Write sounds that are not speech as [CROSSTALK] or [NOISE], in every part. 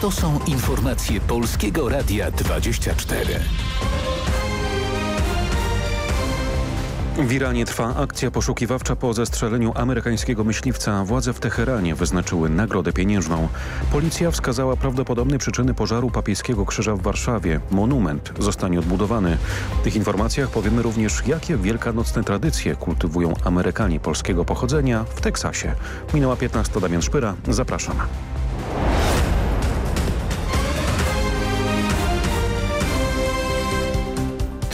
To są informacje Polskiego Radia 24. W Iranie trwa akcja poszukiwawcza po zestrzeleniu amerykańskiego myśliwca. Władze w Teheranie wyznaczyły nagrodę pieniężną. Policja wskazała prawdopodobne przyczyny pożaru papieskiego krzyża w Warszawie. Monument zostanie odbudowany. W tych informacjach powiemy również, jakie wielkanocne tradycje kultywują Amerykanie polskiego pochodzenia w Teksasie. Minęła 15. Damian Szpyra. Zapraszam.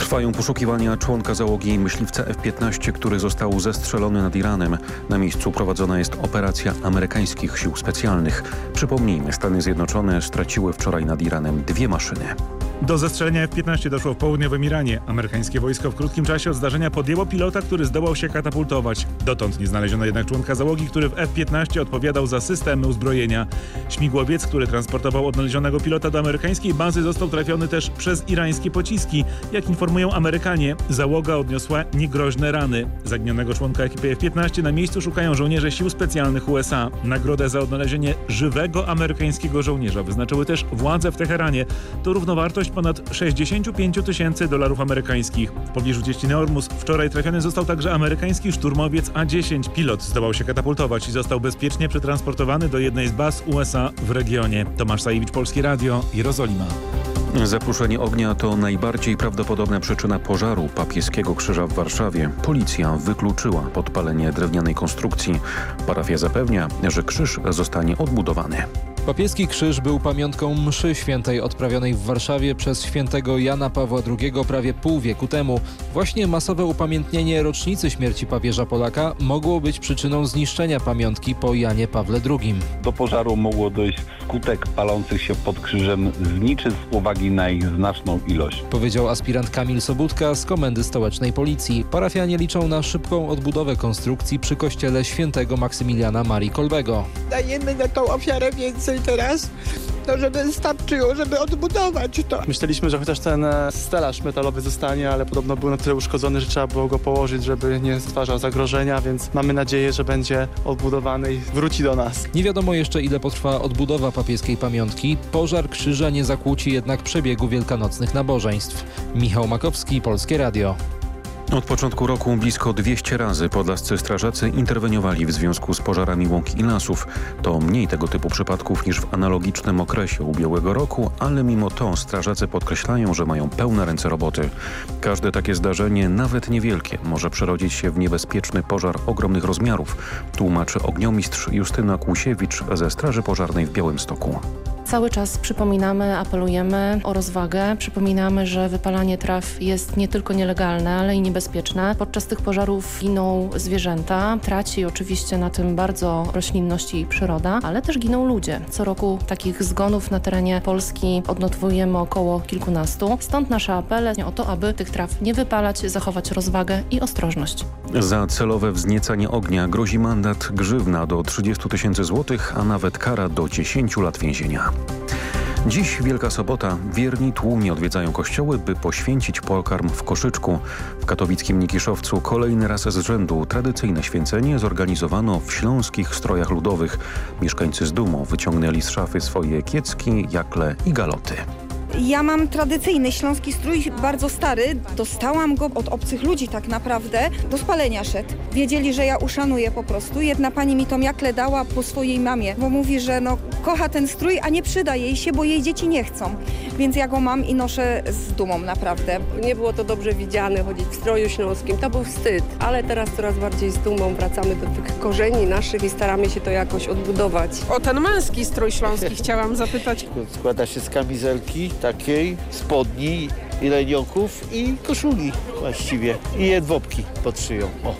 Trwają poszukiwania członka załogi myśliwca F-15, który został zestrzelony nad Iranem. Na miejscu prowadzona jest operacja amerykańskich sił specjalnych. Przypomnijmy, Stany Zjednoczone straciły wczoraj nad Iranem dwie maszyny. Do zestrzelenia F-15 doszło w południowym Iranie. Amerykańskie wojsko w krótkim czasie od zdarzenia podjęło pilota, który zdołał się katapultować. Dotąd nie znaleziono jednak członka załogi, który w F-15 odpowiadał za systemy uzbrojenia. Śmigłowiec, który transportował odnalezionego pilota do amerykańskiej bazy został trafiony też przez irańskie pociski. Jak informują Amerykanie, załoga odniosła niegroźne rany. Zaginionego członka ekipy F-15 na miejscu szukają żołnierze sił specjalnych USA. Nagrodę za odnalezienie żywego amerykańskiego żołnierza wyznaczyły też władze w Teheranie. To równowartość ponad 65 tysięcy dolarów amerykańskich. W pobliżu cieśniny Ormus wczoraj trafiony został także amerykański szturmowiec A-10. Pilot zdołał się katapultować i został bezpiecznie przetransportowany do jednej z baz USA w regionie. Tomasz Sajewicz, Polskie Radio, Jerozolima. Zapruszenie ognia to najbardziej prawdopodobna przyczyna pożaru papieskiego krzyża w Warszawie. Policja wykluczyła podpalenie drewnianej konstrukcji. Parafia zapewnia, że krzyż zostanie odbudowany. Papieski krzyż był pamiątką mszy świętej odprawionej w Warszawie przez świętego Jana Pawła II prawie pół wieku temu. Właśnie masowe upamiętnienie rocznicy śmierci papieża Polaka mogło być przyczyną zniszczenia pamiątki po Janie Pawle II. Do pożaru mogło dojść skutek palących się pod krzyżem zniczy z uwagi na ich znaczną ilość. Powiedział aspirant Kamil Sobudka z Komendy Stołecznej Policji. Parafianie liczą na szybką odbudowę konstrukcji przy kościele świętego Maksymiliana Marii Kolbego. Dajemy na tą ofiarę więcej teraz, no żeby starczyło, żeby odbudować to. Myśleliśmy, że chociaż ten e, stelaż metalowy zostanie, ale podobno był na tyle uszkodzony, że trzeba było go położyć, żeby nie stwarzał zagrożenia, więc mamy nadzieję, że będzie odbudowany i wróci do nas. Nie wiadomo jeszcze ile potrwa odbudowa papieskiej pamiątki. Pożar krzyża nie zakłóci jednak przebiegu wielkanocnych nabożeństw. Michał Makowski, Polskie Radio. Od początku roku blisko 200 razy podlascy strażacy interweniowali w związku z pożarami łąk i lasów. To mniej tego typu przypadków niż w analogicznym okresie ubiegłego roku, ale mimo to strażacy podkreślają, że mają pełne ręce roboty. Każde takie zdarzenie, nawet niewielkie, może przerodzić się w niebezpieczny pożar ogromnych rozmiarów, tłumaczy ogniomistrz Justyna Kłusiewicz ze Straży Pożarnej w Białymstoku. Cały czas przypominamy, apelujemy o rozwagę. Przypominamy, że wypalanie traw jest nie tylko nielegalne, ale i niebezpieczne. Podczas tych pożarów giną zwierzęta, traci oczywiście na tym bardzo roślinność i przyroda, ale też giną ludzie. Co roku takich zgonów na terenie Polski odnotowujemy około kilkunastu. Stąd nasze apele o to, aby tych traw nie wypalać, zachować rozwagę i ostrożność. Za celowe wzniecanie ognia grozi mandat grzywna do 30 tysięcy złotych, a nawet kara do 10 lat więzienia. Dziś Wielka Sobota. Wierni tłumnie odwiedzają kościoły, by poświęcić pokarm w koszyczku. W katowickim Nikiszowcu kolejny raz z rzędu tradycyjne święcenie zorganizowano w śląskich strojach ludowych. Mieszkańcy z dumą wyciągnęli z szafy swoje kiecki, jakle i galoty. Ja mam tradycyjny śląski strój, bardzo stary. Dostałam go od obcych ludzi tak naprawdę. Do spalenia szedł. Wiedzieli, że ja uszanuję po prostu. Jedna pani mi tą jakle dała po swojej mamie, bo mówi, że no kocha ten strój, a nie przyda jej się, bo jej dzieci nie chcą. Więc ja go mam i noszę z dumą naprawdę. Nie było to dobrze widziane chodzić w stroju śląskim. To był wstyd, ale teraz coraz bardziej z dumą wracamy do tych korzeni naszych i staramy się to jakoś odbudować. O ten męski strój śląski chciałam zapytać. Składa się z kamizelki takiej, spodni i lenioków i koszuli właściwie i jedwabki pod szyją. O.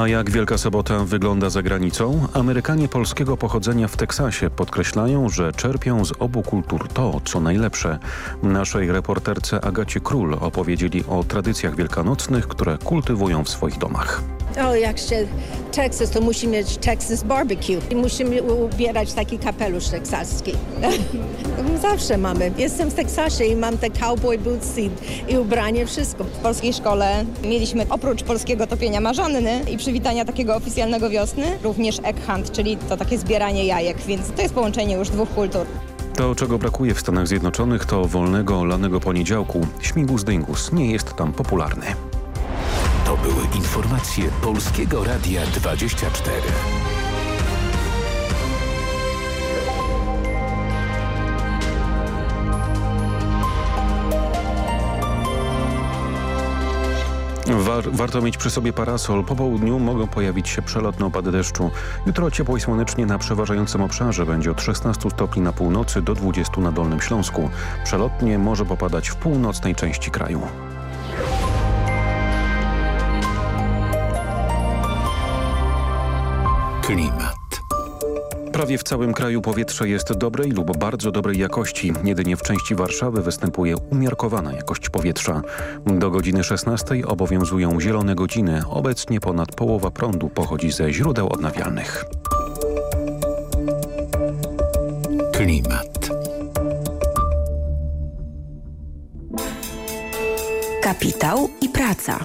A jak Wielka Sobota wygląda za granicą? Amerykanie polskiego pochodzenia w Teksasie podkreślają, że czerpią z obu kultur to, co najlepsze. Naszej reporterce Agacie Król opowiedzieli o tradycjach wielkanocnych, które kultywują w swoich domach. O, jak się Texas, to musi mieć Texas barbecue. I musimy ubierać taki kapelusz teksaski. [LAUGHS] Zawsze mamy. Jestem w Teksasie i mam te cowboy boots i, i ubranie, wszystko. W polskiej szkole mieliśmy oprócz polskiego topienia marzanny i przywitania takiego oficjalnego wiosny, również egg hunt, czyli to takie zbieranie jajek, więc to jest połączenie już dwóch kultur. To, czego brakuje w Stanach Zjednoczonych, to wolnego lanego poniedziałku. Śmigus dyngus nie jest tam popularny. To były informacje Polskiego Radia 24. War, warto mieć przy sobie parasol. Po południu mogą pojawić się przelotne opady deszczu. Jutro ciepło i słonecznie na przeważającym obszarze. Będzie od 16 stopni na północy do 20 na Dolnym Śląsku. Przelotnie może popadać w północnej części kraju. Klimat. Prawie w całym kraju powietrze jest dobrej lub bardzo dobrej jakości. Jedynie w części Warszawy występuje umiarkowana jakość powietrza. Do godziny 16 obowiązują zielone godziny. Obecnie ponad połowa prądu pochodzi ze źródeł odnawialnych. Klimat. Kapitał i praca.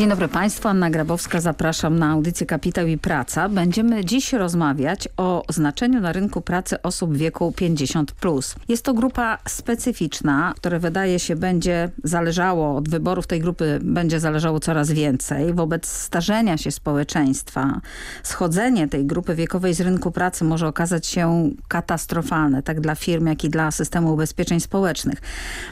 Dzień dobry Państwu, Anna Grabowska, zapraszam na audycję Kapitał i Praca. Będziemy dziś rozmawiać o znaczeniu na rynku pracy osób wieku 50+. Plus. Jest to grupa specyficzna, która wydaje się będzie zależało, od wyborów tej grupy będzie zależało coraz więcej. Wobec starzenia się społeczeństwa, schodzenie tej grupy wiekowej z rynku pracy może okazać się katastrofalne, tak dla firm, jak i dla systemu ubezpieczeń społecznych.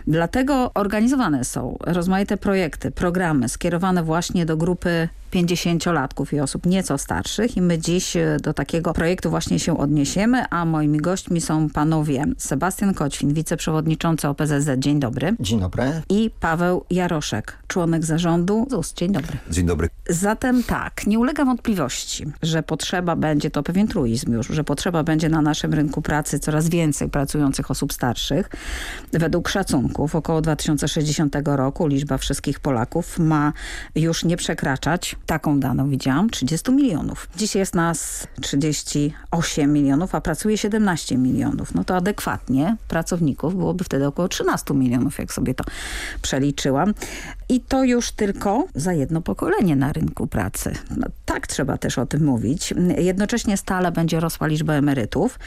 Dlatego organizowane są rozmaite projekty, programy skierowane właśnie właśnie do grupy 50-latków i osób nieco starszych i my dziś e, do takiego projektu właśnie się odniesiemy, a moimi gośćmi są panowie Sebastian Koćwin, wiceprzewodniczący OPZZ. Dzień dobry. Dzień dobry. I Paweł Jaroszek, członek zarządu ZUS. Dzień dobry. Dzień dobry. Zatem tak, nie ulega wątpliwości, że potrzeba będzie, to pewien truizm już, że potrzeba będzie na naszym rynku pracy coraz więcej pracujących osób starszych. Według szacunków około 2060 roku liczba wszystkich Polaków ma już nie przekraczać taką daną widziałam, 30 milionów. Dzisiaj jest nas 38 milionów, a pracuje 17 milionów. No to adekwatnie pracowników byłoby wtedy około 13 milionów, jak sobie to przeliczyłam. I to już tylko za jedno pokolenie na rynku pracy. No, tak trzeba też o tym mówić. Jednocześnie stale będzie rosła liczba emerytów.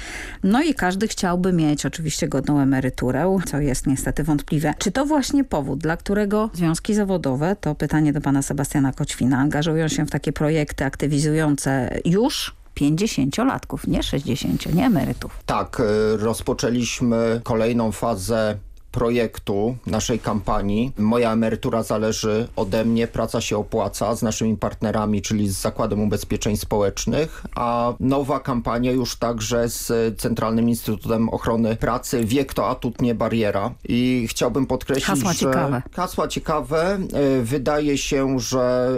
No i każdy chciałby mieć oczywiście godną emeryturę, co jest niestety wątpliwe. Czy to właśnie powód, dla którego związki zawodowe, to pytanie do pana Sebastiana Koćwina, angażują się w takie projekty aktywizujące już 50-latków, nie 60, nie emerytów. Tak, y, rozpoczęliśmy kolejną fazę projektu naszej kampanii. Moja emerytura zależy ode mnie, praca się opłaca z naszymi partnerami, czyli z Zakładem Ubezpieczeń Społecznych, a nowa kampania już także z Centralnym Instytutem Ochrony Pracy Wiek to atut, nie bariera. I chciałbym podkreślić, hasła że ciekawe. hasła ciekawe. Y, wydaje się, że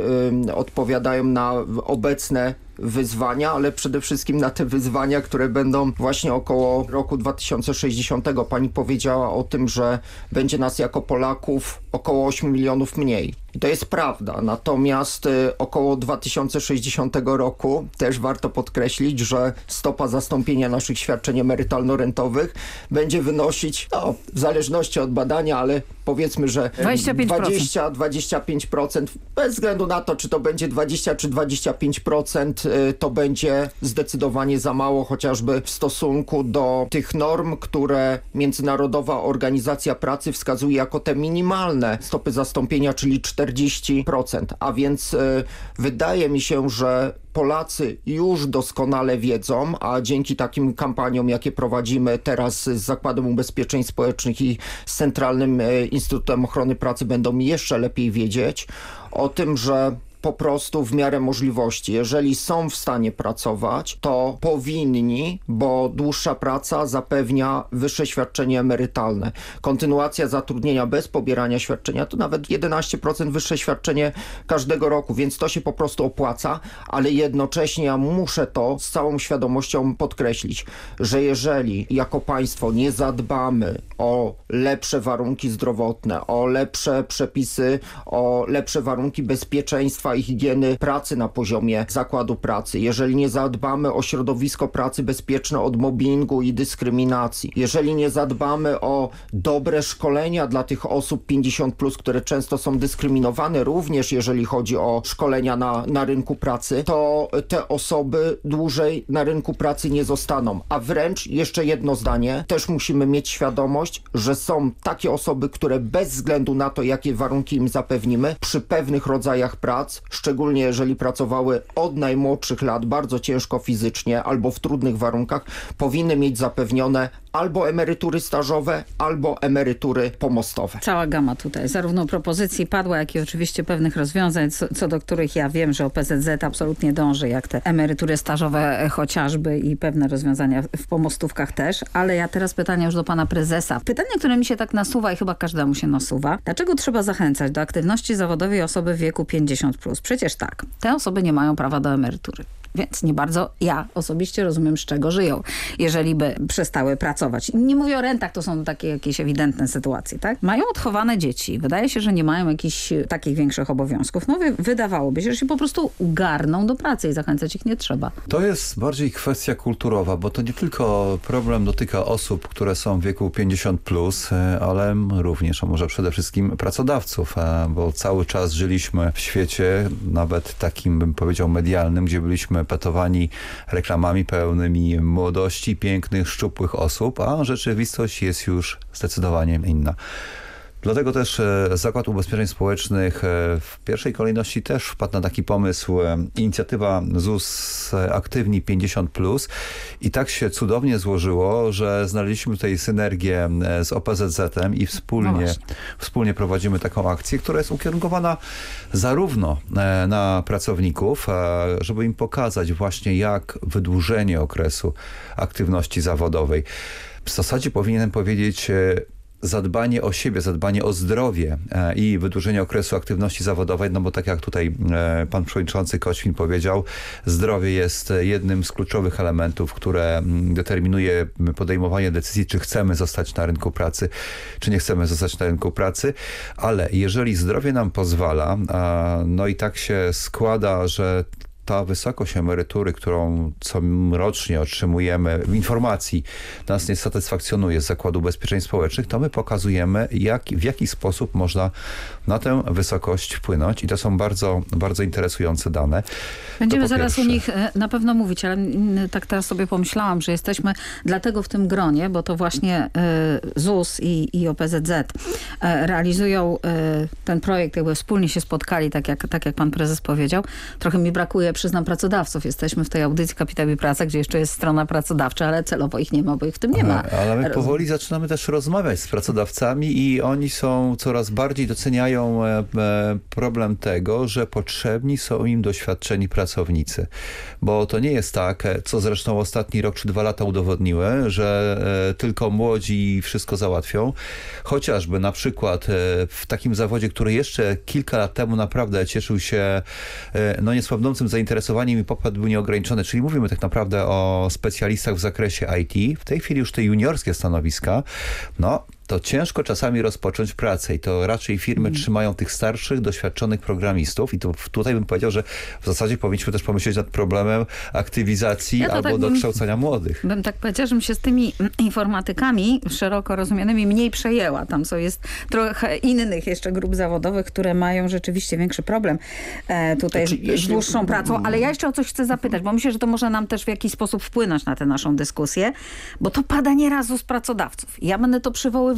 y, odpowiadają na obecne wyzwania, ale przede wszystkim na te wyzwania, które będą właśnie około roku 2060. Pani powiedziała o tym, że będzie nas jako Polaków około 8 milionów mniej. I to jest prawda, natomiast y, około 2060 roku też warto podkreślić, że stopa zastąpienia naszych świadczeń emerytalno-rentowych będzie wynosić, no, w zależności od badania, ale powiedzmy, że 20-25% bez względu na to, czy to będzie 20 czy 25%, y, to będzie zdecydowanie za mało, chociażby w stosunku do tych norm, które Międzynarodowa Organizacja Pracy wskazuje jako te minimalne stopy zastąpienia, czyli 40%. A więc y, wydaje mi się, że Polacy już doskonale wiedzą, a dzięki takim kampaniom, jakie prowadzimy teraz z Zakładem Ubezpieczeń Społecznych i z Centralnym y, Instytutem Ochrony Pracy będą jeszcze lepiej wiedzieć o tym, że po prostu w miarę możliwości. Jeżeli są w stanie pracować, to powinni, bo dłuższa praca zapewnia wyższe świadczenie emerytalne. Kontynuacja zatrudnienia bez pobierania świadczenia to nawet 11% wyższe świadczenie każdego roku, więc to się po prostu opłaca, ale jednocześnie ja muszę to z całą świadomością podkreślić, że jeżeli jako państwo nie zadbamy o lepsze warunki zdrowotne, o lepsze przepisy, o lepsze warunki bezpieczeństwa i higieny pracy na poziomie zakładu pracy, jeżeli nie zadbamy o środowisko pracy bezpieczne od mobbingu i dyskryminacji, jeżeli nie zadbamy o dobre szkolenia dla tych osób 50, plus, które często są dyskryminowane, również jeżeli chodzi o szkolenia na, na rynku pracy, to te osoby dłużej na rynku pracy nie zostaną. A wręcz jeszcze jedno zdanie, też musimy mieć świadomość, że są takie osoby, które bez względu na to, jakie warunki im zapewnimy, przy pewnych rodzajach prac, szczególnie jeżeli pracowały od najmłodszych lat bardzo ciężko fizycznie albo w trudnych warunkach, powinny mieć zapewnione albo emerytury stażowe, albo emerytury pomostowe. Cała gama tutaj, zarówno propozycji padła, jak i oczywiście pewnych rozwiązań, co, co do których ja wiem, że OPZZ absolutnie dąży, jak te emerytury stażowe chociażby i pewne rozwiązania w pomostówkach też, ale ja teraz pytanie już do pana prezesa. Pytanie, które mi się tak nasuwa i chyba każdemu się nasuwa. Dlaczego trzeba zachęcać do aktywności zawodowej osoby w wieku 50+. Plus? Przecież tak, te osoby nie mają prawa do emerytury. Więc nie bardzo ja osobiście rozumiem, z czego żyją, jeżeli by przestały pracować. Nie mówię o rentach, to są takie jakieś ewidentne sytuacje, tak? Mają odchowane dzieci. Wydaje się, że nie mają jakichś takich większych obowiązków. No wydawałoby się, że się po prostu garną do pracy i zachęcać ich nie trzeba. To jest bardziej kwestia kulturowa, bo to nie tylko problem dotyka osób, które są w wieku 50+, plus, e, ale również, a może przede wszystkim pracodawców, e, bo cały czas żyliśmy w świecie, nawet takim bym powiedział medialnym, gdzie byliśmy petowani reklamami pełnymi młodości, pięknych, szczupłych osób, a rzeczywistość jest już zdecydowanie inna. Dlatego też e, Zakład Ubezpieczeń Społecznych e, w pierwszej kolejności też wpadł na taki pomysł, e, inicjatywa ZUS Aktywni 50+. I tak się cudownie złożyło, że znaleźliśmy tutaj synergię z OPZZ-em i wspólnie, no wspólnie prowadzimy taką akcję, która jest ukierunkowana zarówno na pracowników, żeby im pokazać właśnie jak wydłużenie okresu aktywności zawodowej. W zasadzie powinienem powiedzieć zadbanie o siebie, zadbanie o zdrowie e, i wydłużenie okresu aktywności zawodowej, no bo tak jak tutaj e, pan przewodniczący Koświn powiedział, zdrowie jest jednym z kluczowych elementów, które determinuje podejmowanie decyzji, czy chcemy zostać na rynku pracy, czy nie chcemy zostać na rynku pracy, ale jeżeli zdrowie nam pozwala, no i tak się składa, że ta wysokość emerytury, którą co rocznie otrzymujemy w informacji, nas nie satysfakcjonuje z Zakładu Ubezpieczeń Społecznych, to my pokazujemy, jak, w jaki sposób można na tę wysokość wpłynąć i to są bardzo, bardzo interesujące dane. Będziemy zaraz o nich e, na pewno mówić, ale tak teraz sobie pomyślałam, że jesteśmy dlatego w tym gronie, bo to właśnie e, ZUS i, i OPZZ e, realizują ten projekt, jakby wspólnie się spotkali, tak jak, tak jak pan prezes powiedział. Trochę mi brakuje przyznam, pracodawców. Jesteśmy w tej audycji Kapitał i Praca, gdzie jeszcze jest strona pracodawcza, ale celowo ich nie ma, bo ich w tym nie ma. Ale my powoli zaczynamy też rozmawiać z pracodawcami i oni są coraz bardziej doceniają e, e, problem tego, że potrzebni są im doświadczeni pracownicy. Bo to nie jest tak, e, co zresztą ostatni rok czy dwa lata udowodniły, że tylko młodzi wszystko załatwią. Chociażby na przykład w takim zawodzie, który jeszcze kilka lat temu naprawdę cieszył się no niesłabnącym zainteresowaniem zainteresowaniem i popyt był nieograniczony, czyli mówimy tak naprawdę o specjalistach w zakresie IT. W tej chwili już te juniorskie stanowiska, no to ciężko czasami rozpocząć pracę i to raczej firmy mm. trzymają tych starszych, doświadczonych programistów i to tutaj bym powiedział, że w zasadzie powinniśmy też pomyśleć nad problemem aktywizacji ja albo tak dokształcania młodych. Bym tak powiedziała, że bym się z tymi informatykami szeroko rozumianymi mniej przejęła. Tam są jest trochę innych jeszcze grup zawodowych, które mają rzeczywiście większy problem e, tutaj znaczy, z dłuższą pracą, ale ja jeszcze o coś chcę zapytać, bo myślę, że to może nam też w jakiś sposób wpłynąć na tę naszą dyskusję, bo to pada nieraz z pracodawców. Ja będę to przywoływać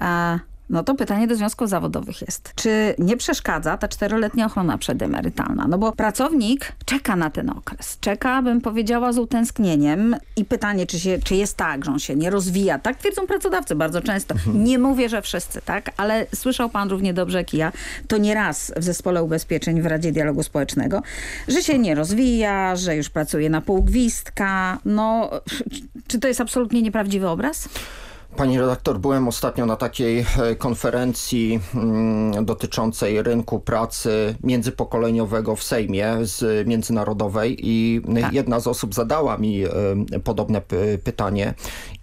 E, no to pytanie do związków zawodowych jest. Czy nie przeszkadza ta czteroletnia ochrona przedemerytalna? No bo pracownik czeka na ten okres. Czeka, bym powiedziała, z utęsknieniem. I pytanie, czy, się, czy jest tak, że on się nie rozwija. Tak twierdzą pracodawcy bardzo często. Mhm. Nie mówię, że wszyscy, tak? Ale słyszał pan równie dobrze jak i ja, to nie raz w Zespole Ubezpieczeń w Radzie Dialogu Społecznego, że się nie rozwija, że już pracuje na pół gwizdka. No, czy to jest absolutnie nieprawdziwy obraz? Pani redaktor, byłem ostatnio na takiej e, konferencji mm, dotyczącej rynku pracy międzypokoleniowego w Sejmie z Międzynarodowej i tak. jedna z osób zadała mi e, podobne pytanie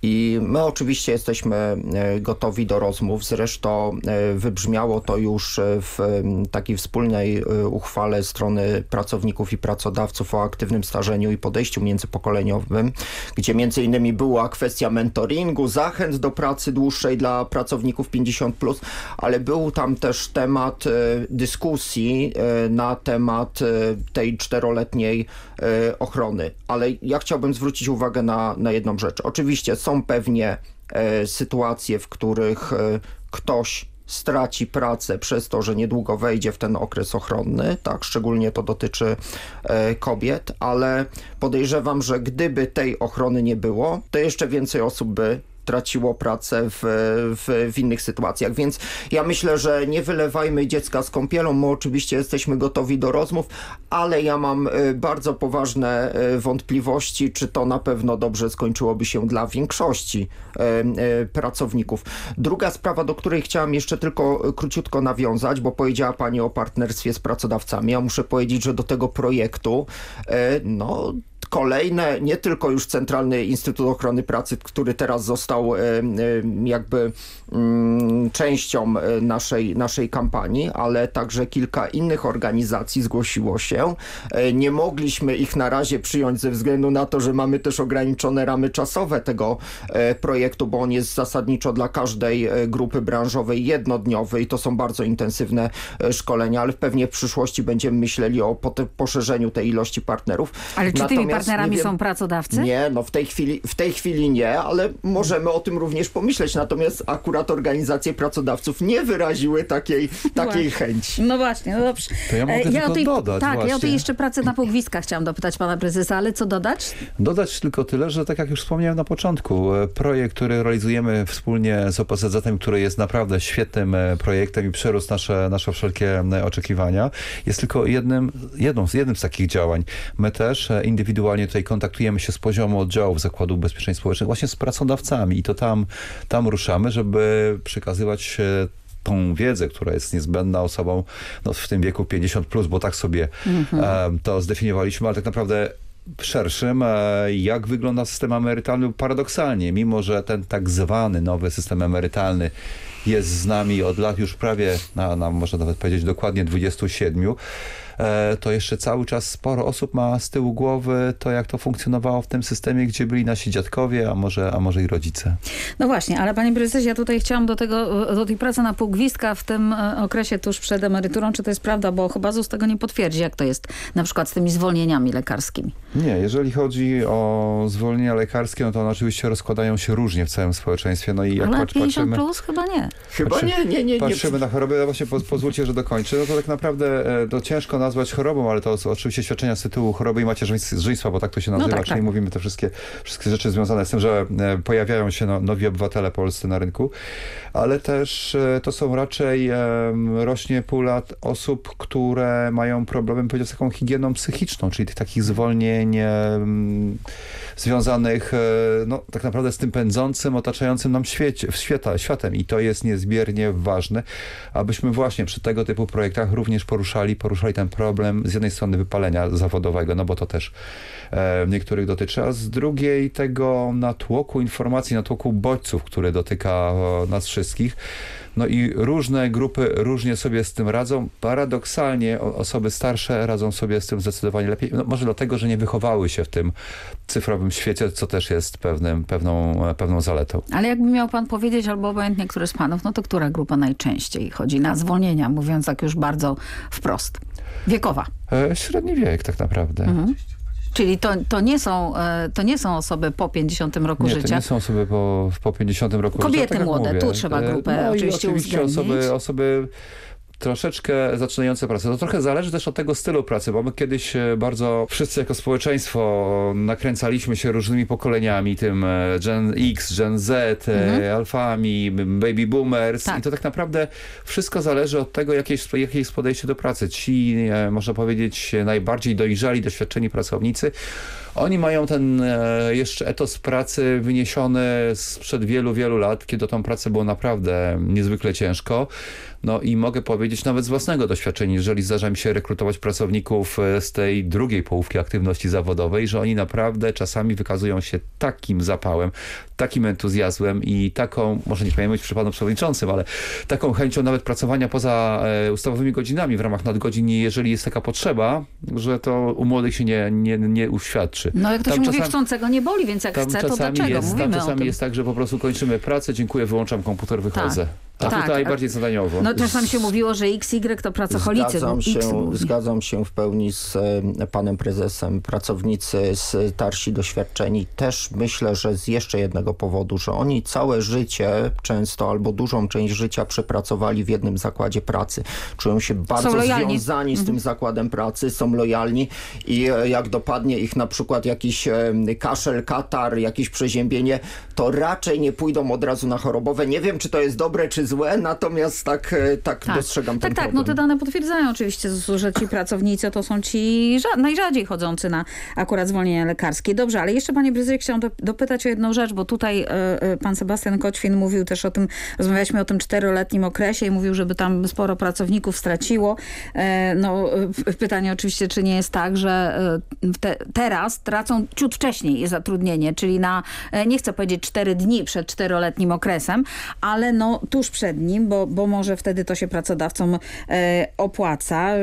i my oczywiście jesteśmy e, gotowi do rozmów. Zresztą wybrzmiało to już w takiej wspólnej uchwale strony pracowników i pracodawców o aktywnym starzeniu i podejściu międzypokoleniowym, gdzie między innymi była kwestia mentoringu, zachęt do pracy dłuższej dla pracowników 50+, plus, ale był tam też temat e, dyskusji e, na temat e, tej czteroletniej ochrony. Ale ja chciałbym zwrócić uwagę na, na jedną rzecz. Oczywiście są pewnie sytuacje, w których ktoś straci pracę przez to, że niedługo wejdzie w ten okres ochronny, tak, szczególnie to dotyczy e, kobiet, ale podejrzewam, że gdyby tej ochrony nie było, to jeszcze więcej osób by traciło pracę w, w, w, innych sytuacjach. Więc ja myślę, że nie wylewajmy dziecka z kąpielą. My oczywiście jesteśmy gotowi do rozmów, ale ja mam y, bardzo poważne y, wątpliwości, czy to na pewno dobrze skończyłoby się dla większości y, pracowników. Druga sprawa, do której chciałam jeszcze tylko króciutko nawiązać, bo powiedziała Pani o partnerstwie z pracodawcami. Ja muszę powiedzieć, że do tego projektu no kolejne, nie tylko już Centralny Instytut Ochrony Pracy, który teraz został jakby częścią e, naszej, naszej kampanii, ale także kilka innych organizacji zgłosiło się. Nie mogliśmy ich na razie przyjąć ze względu na to, że mamy też ograniczone ramy czasowe tego projektu, bo on jest zasadniczo dla każdej grupy branżowej jednodniowy i to są bardzo intensywne szkolenia, ale pewnie w przyszłości będziemy myśleli o poszerzeniu tej ilości partnerów. Ale czy tymi partnerami wiem, są pracodawcy? Nie, no w tej, chwili, w tej chwili nie, ale możemy o tym również pomyśleć. Natomiast akurat organizacje pracodawców nie wyraziły takiej, takiej chęci. No właśnie, no dobrze. To ja mogę e, ja tej, dodać Tak, właśnie. ja o tej jeszcze pracy na półgwiskach chciałam dopytać pana prezesa, ale co dodać? Dodać tylko tyle, że tak jak już wspomniałem na początku, e, projekt, który realizujemy wspólnie z OPZZ-em, który jest naprawdę świetnym e, projektem i przerósł nasze, nasze wszelkie oczekiwania, jest tylko jednym, jedną, jednym z takich działań. My też indywidualnie indywidualnie tutaj kontaktujemy się z poziomu oddziałów Zakładu Ubezpieczeń Społecznych właśnie z pracodawcami i to tam, tam ruszamy, żeby przekazywać tą wiedzę, która jest niezbędna osobom no, w tym wieku 50+, plus, bo tak sobie mhm. e, to zdefiniowaliśmy, ale tak naprawdę szerszym, e, jak wygląda system emerytalny paradoksalnie, mimo że ten tak zwany nowy system emerytalny jest z nami od lat już prawie, na, na można nawet powiedzieć dokładnie 27, E, to jeszcze cały czas sporo osób ma z tyłu głowy to, jak to funkcjonowało w tym systemie, gdzie byli nasi dziadkowie, a może, a może i rodzice. No właśnie, ale panie prezesie, ja tutaj chciałam do tego, do tej pracy na półgwistka w tym e, okresie tuż przed emeryturą, czy to jest prawda, bo chyba ZUS tego nie potwierdzi, jak to jest na przykład z tymi zwolnieniami lekarskimi. Nie, jeżeli chodzi o zwolnienia lekarskie, no to one oczywiście rozkładają się różnie w całym społeczeństwie. No i jak ale 50 patrzymy, plus chyba nie. Chyba patrzy, nie, nie, nie. Patrzymy nie. na choroby, no właśnie pozwólcie, że dokończę. No to tak naprawdę e, to ciężko nazwać chorobą, ale to oczywiście świadczenia z tytułu choroby i macierzyństwa, bo tak to się nazywa, no tak, czyli tak. mówimy te wszystkie, wszystkie rzeczy związane z tym, że e, pojawiają się no, nowi obywatele polscy na rynku, ale też e, to są raczej rośnie pula osób, które mają problemy powiedział, z taką higieną psychiczną, czyli tych takich zwolnień związanych no, tak naprawdę z tym pędzącym, otaczającym nam świecie, świata, światem. I to jest niezmiernie ważne, abyśmy właśnie przy tego typu projektach również poruszali, poruszali ten problem z jednej strony wypalenia zawodowego, no bo to też e, niektórych dotyczy, a z drugiej tego natłoku informacji, natłoku bodźców, który dotyka nas wszystkich. No i różne grupy różnie sobie z tym radzą. Paradoksalnie osoby starsze radzą sobie z tym zdecydowanie lepiej. No może dlatego, że nie wychowały się w tym cyfrowym świecie, co też jest pewnym, pewną, pewną zaletą. Ale jakby miał pan powiedzieć, albo obojętnie który z panów, no to która grupa najczęściej chodzi na zwolnienia, mówiąc tak już bardzo wprost? Wiekowa. E, średni wiek tak naprawdę. Mhm. Czyli to, to, nie są, e, to nie są osoby po 50 roku nie, życia? to nie są osoby po, po 50 roku Kobiety życia. Kobiety tak młode, mówię. tu trzeba e, grupę no oczywiście, oczywiście osoby, osoby troszeczkę zaczynające pracę. To trochę zależy też od tego stylu pracy, bo my kiedyś e, bardzo wszyscy jako społeczeństwo nakręcaliśmy się różnymi pokoleniami, tym e, Gen X, Gen Z, mhm. alfami, baby boomers tak. i to tak naprawdę wszystko zależy od tego, jakie jest, jakie jest podejście do pracy. Ci, można powiedzieć, najbardziej dojrzali, doświadczeni pracownicy oni mają ten e, jeszcze etos pracy wyniesiony sprzed wielu, wielu lat, kiedy tą pracę było naprawdę niezwykle ciężko. No i mogę powiedzieć nawet z własnego doświadczenia, jeżeli zdarza mi się rekrutować pracowników e, z tej drugiej połówki aktywności zawodowej, że oni naprawdę czasami wykazują się takim zapałem, takim entuzjazmem i taką, może nie powiem być przy panu przewodniczącym, ale taką chęcią nawet pracowania poza e, ustawowymi godzinami w ramach nadgodzin, jeżeli jest taka potrzeba, że to u młodych się nie, nie, nie uświadczy. No jak to tam się czasami, mówi, chcącego nie boli, więc jak chce, to dlaczego? Jest, Mówimy tam czasami jest tak, że po prostu kończymy pracę, dziękuję, wyłączam komputer, wychodzę. Tak. A tak, tutaj bardziej zadaniowo. No czasem się mówiło, że XY to pracocholicy. Zgadzam się, zgadzam się w pełni z panem prezesem. Pracownicy starsi, doświadczeni też myślę, że z jeszcze jednego powodu, że oni całe życie często albo dużą część życia przepracowali w jednym zakładzie pracy. Czują się bardzo związani z tym mhm. zakładem pracy, są lojalni i e, jak dopadnie ich na przykład jakiś kaszel, katar, jakieś przeziębienie, to raczej nie pójdą od razu na chorobowe. Nie wiem, czy to jest dobre, czy złe, natomiast tak, e, tak, tak. dostrzegam tak, ten Tak, tak, no te dane potwierdzają oczywiście, że ci pracownicy to są ci najrzadziej chodzący na akurat zwolnienia lekarskie. Dobrze, ale jeszcze panie prezydencie chciałam dopytać o jedną rzecz, bo tutaj y, pan Sebastian Koćwin mówił też o tym, rozmawialiśmy o tym czteroletnim okresie i mówił, żeby tam sporo pracowników straciło. E, no pytanie oczywiście, czy nie jest tak, że te, teraz tracą ciut wcześniej zatrudnienie, czyli na, nie chcę powiedzieć cztery dni przed czteroletnim okresem, ale no tuż przed nim, bo, bo może wtedy to się pracodawcom e, opłaca.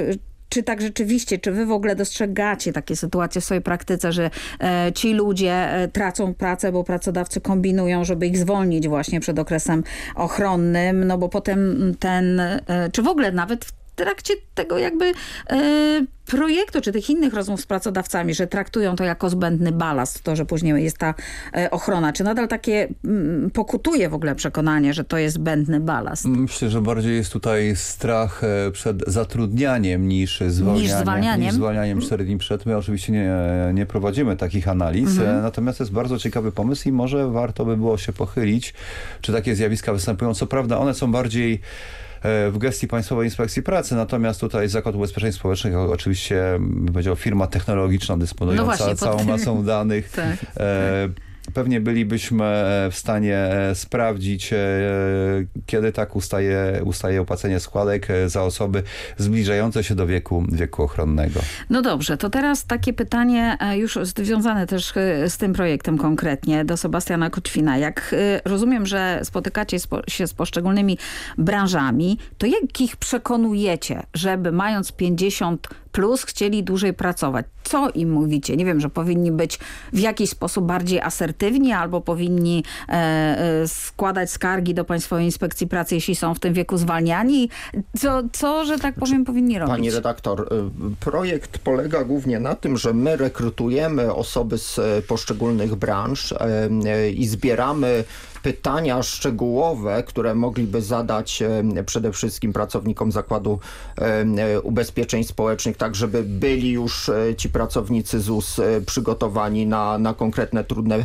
Czy tak rzeczywiście, czy wy w ogóle dostrzegacie takie sytuacje w swojej praktyce, że e, ci ludzie e, tracą pracę, bo pracodawcy kombinują, żeby ich zwolnić właśnie przed okresem ochronnym, no bo potem ten, e, czy w ogóle nawet trakcie tego jakby e, projektu, czy tych innych rozmów z pracodawcami, że traktują to jako zbędny balast, to, że później jest ta e, ochrona. Czy nadal takie mm, pokutuje w ogóle przekonanie, że to jest zbędny balast? Myślę, że bardziej jest tutaj strach e, przed zatrudnianiem niż zwalnianiem. Niż zwalnianiem? Niż zwalnianiem 4 dni przed. My oczywiście nie, nie prowadzimy takich analiz, mhm. natomiast jest bardzo ciekawy pomysł i może warto by było się pochylić, czy takie zjawiska występują. Co prawda one są bardziej E, w gestii Państwowej Inspekcji Pracy. Natomiast tutaj Zakład Ubezpieczeń Społecznych oczywiście, bym powiedział, firma technologiczna dysponująca no właśnie, całą masą danych. [LAUGHS] tak. e, pewnie bylibyśmy e, w stanie e, sprawdzić, e, kiedy tak ustaje, ustaje opłacenie składek za osoby zbliżające się do wieku, wieku ochronnego. No dobrze, to teraz takie pytanie już związane też z tym projektem konkretnie do Sebastiana Kotwina. Jak rozumiem, że spotykacie się z poszczególnymi branżami, to jak ich przekonujecie, żeby mając 50 plus chcieli dłużej pracować. Co im mówicie? Nie wiem, że powinni być w jakiś sposób bardziej asertywni albo powinni e, e, składać skargi do Państwowej Inspekcji Pracy, jeśli są w tym wieku zwalniani. Co, co że tak powiem, powinni robić? Pani redaktor, y, projekt polega głównie na tym, że my rekrutujemy osoby z e, poszczególnych branż e, i zbieramy pytania szczegółowe, które mogliby zadać przede wszystkim pracownikom Zakładu Ubezpieczeń Społecznych, tak żeby byli już e, ci pracownicy ZUS e, przygotowani na, na konkretne, trudne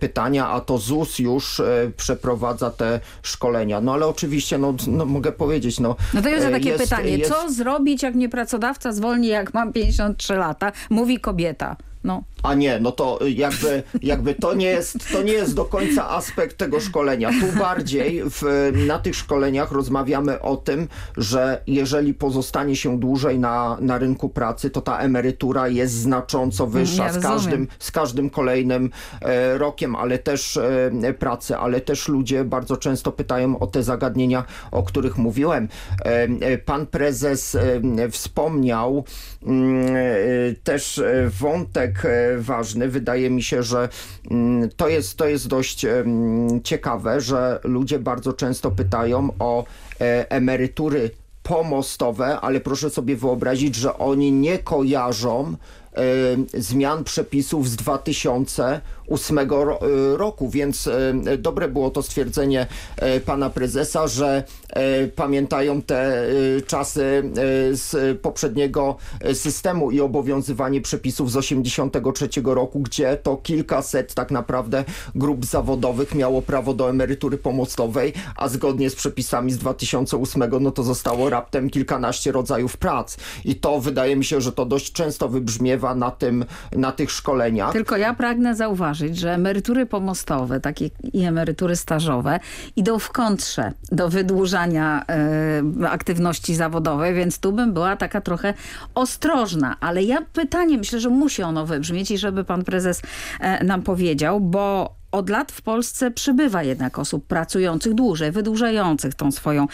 pytania, a to ZUS już e, przeprowadza te szkolenia. No ale oczywiście, no, no mogę powiedzieć, no... No to jest takie jest, pytanie, jest... co zrobić, jak mnie pracodawca zwolni, jak mam 53 lata? Mówi kobieta. No. A nie, no to jakby, jakby to, nie jest, to nie jest do końca aspekt tego szkolenia. Tu bardziej w, na tych szkoleniach rozmawiamy o tym, że jeżeli pozostanie się dłużej na, na rynku pracy, to ta emerytura jest znacząco wyższa z, każdym, z każdym kolejnym e, rokiem, ale też e, pracy, ale też ludzie bardzo często pytają o te zagadnienia, o których mówiłem. E, e pan prezes e, wspomniał mm, e, też wątek ważny. Wydaje mi się, że mm, to jest, to jest dość ciekawe, że ludzie bardzo często pytają o e, emerytury pomostowe, ale proszę sobie wyobrazić, że oni nie kojarzą zmian przepisów z 2008 roku, więc dobre było to stwierdzenie pana prezesa, że pamiętają te czasy z poprzedniego systemu i obowiązywanie przepisów z 83 roku, gdzie to kilkaset tak naprawdę grup zawodowych miało prawo do emerytury pomostowej, a zgodnie z przepisami z 2008 no to zostało raptem kilkanaście rodzajów prac. I to wydaje mi się, że to dość często wybrzmiewa na, tym, na tych szkoleniach. Tylko ja pragnę zauważyć, że emerytury pomostowe, takie i emerytury stażowe idą w kontrze do wydłużania y, aktywności zawodowej, więc tu bym była taka trochę ostrożna. Ale ja pytanie, myślę, że musi ono wybrzmieć i żeby pan prezes e, nam powiedział, bo od lat w Polsce przybywa jednak osób pracujących dłużej, wydłużających tą swoją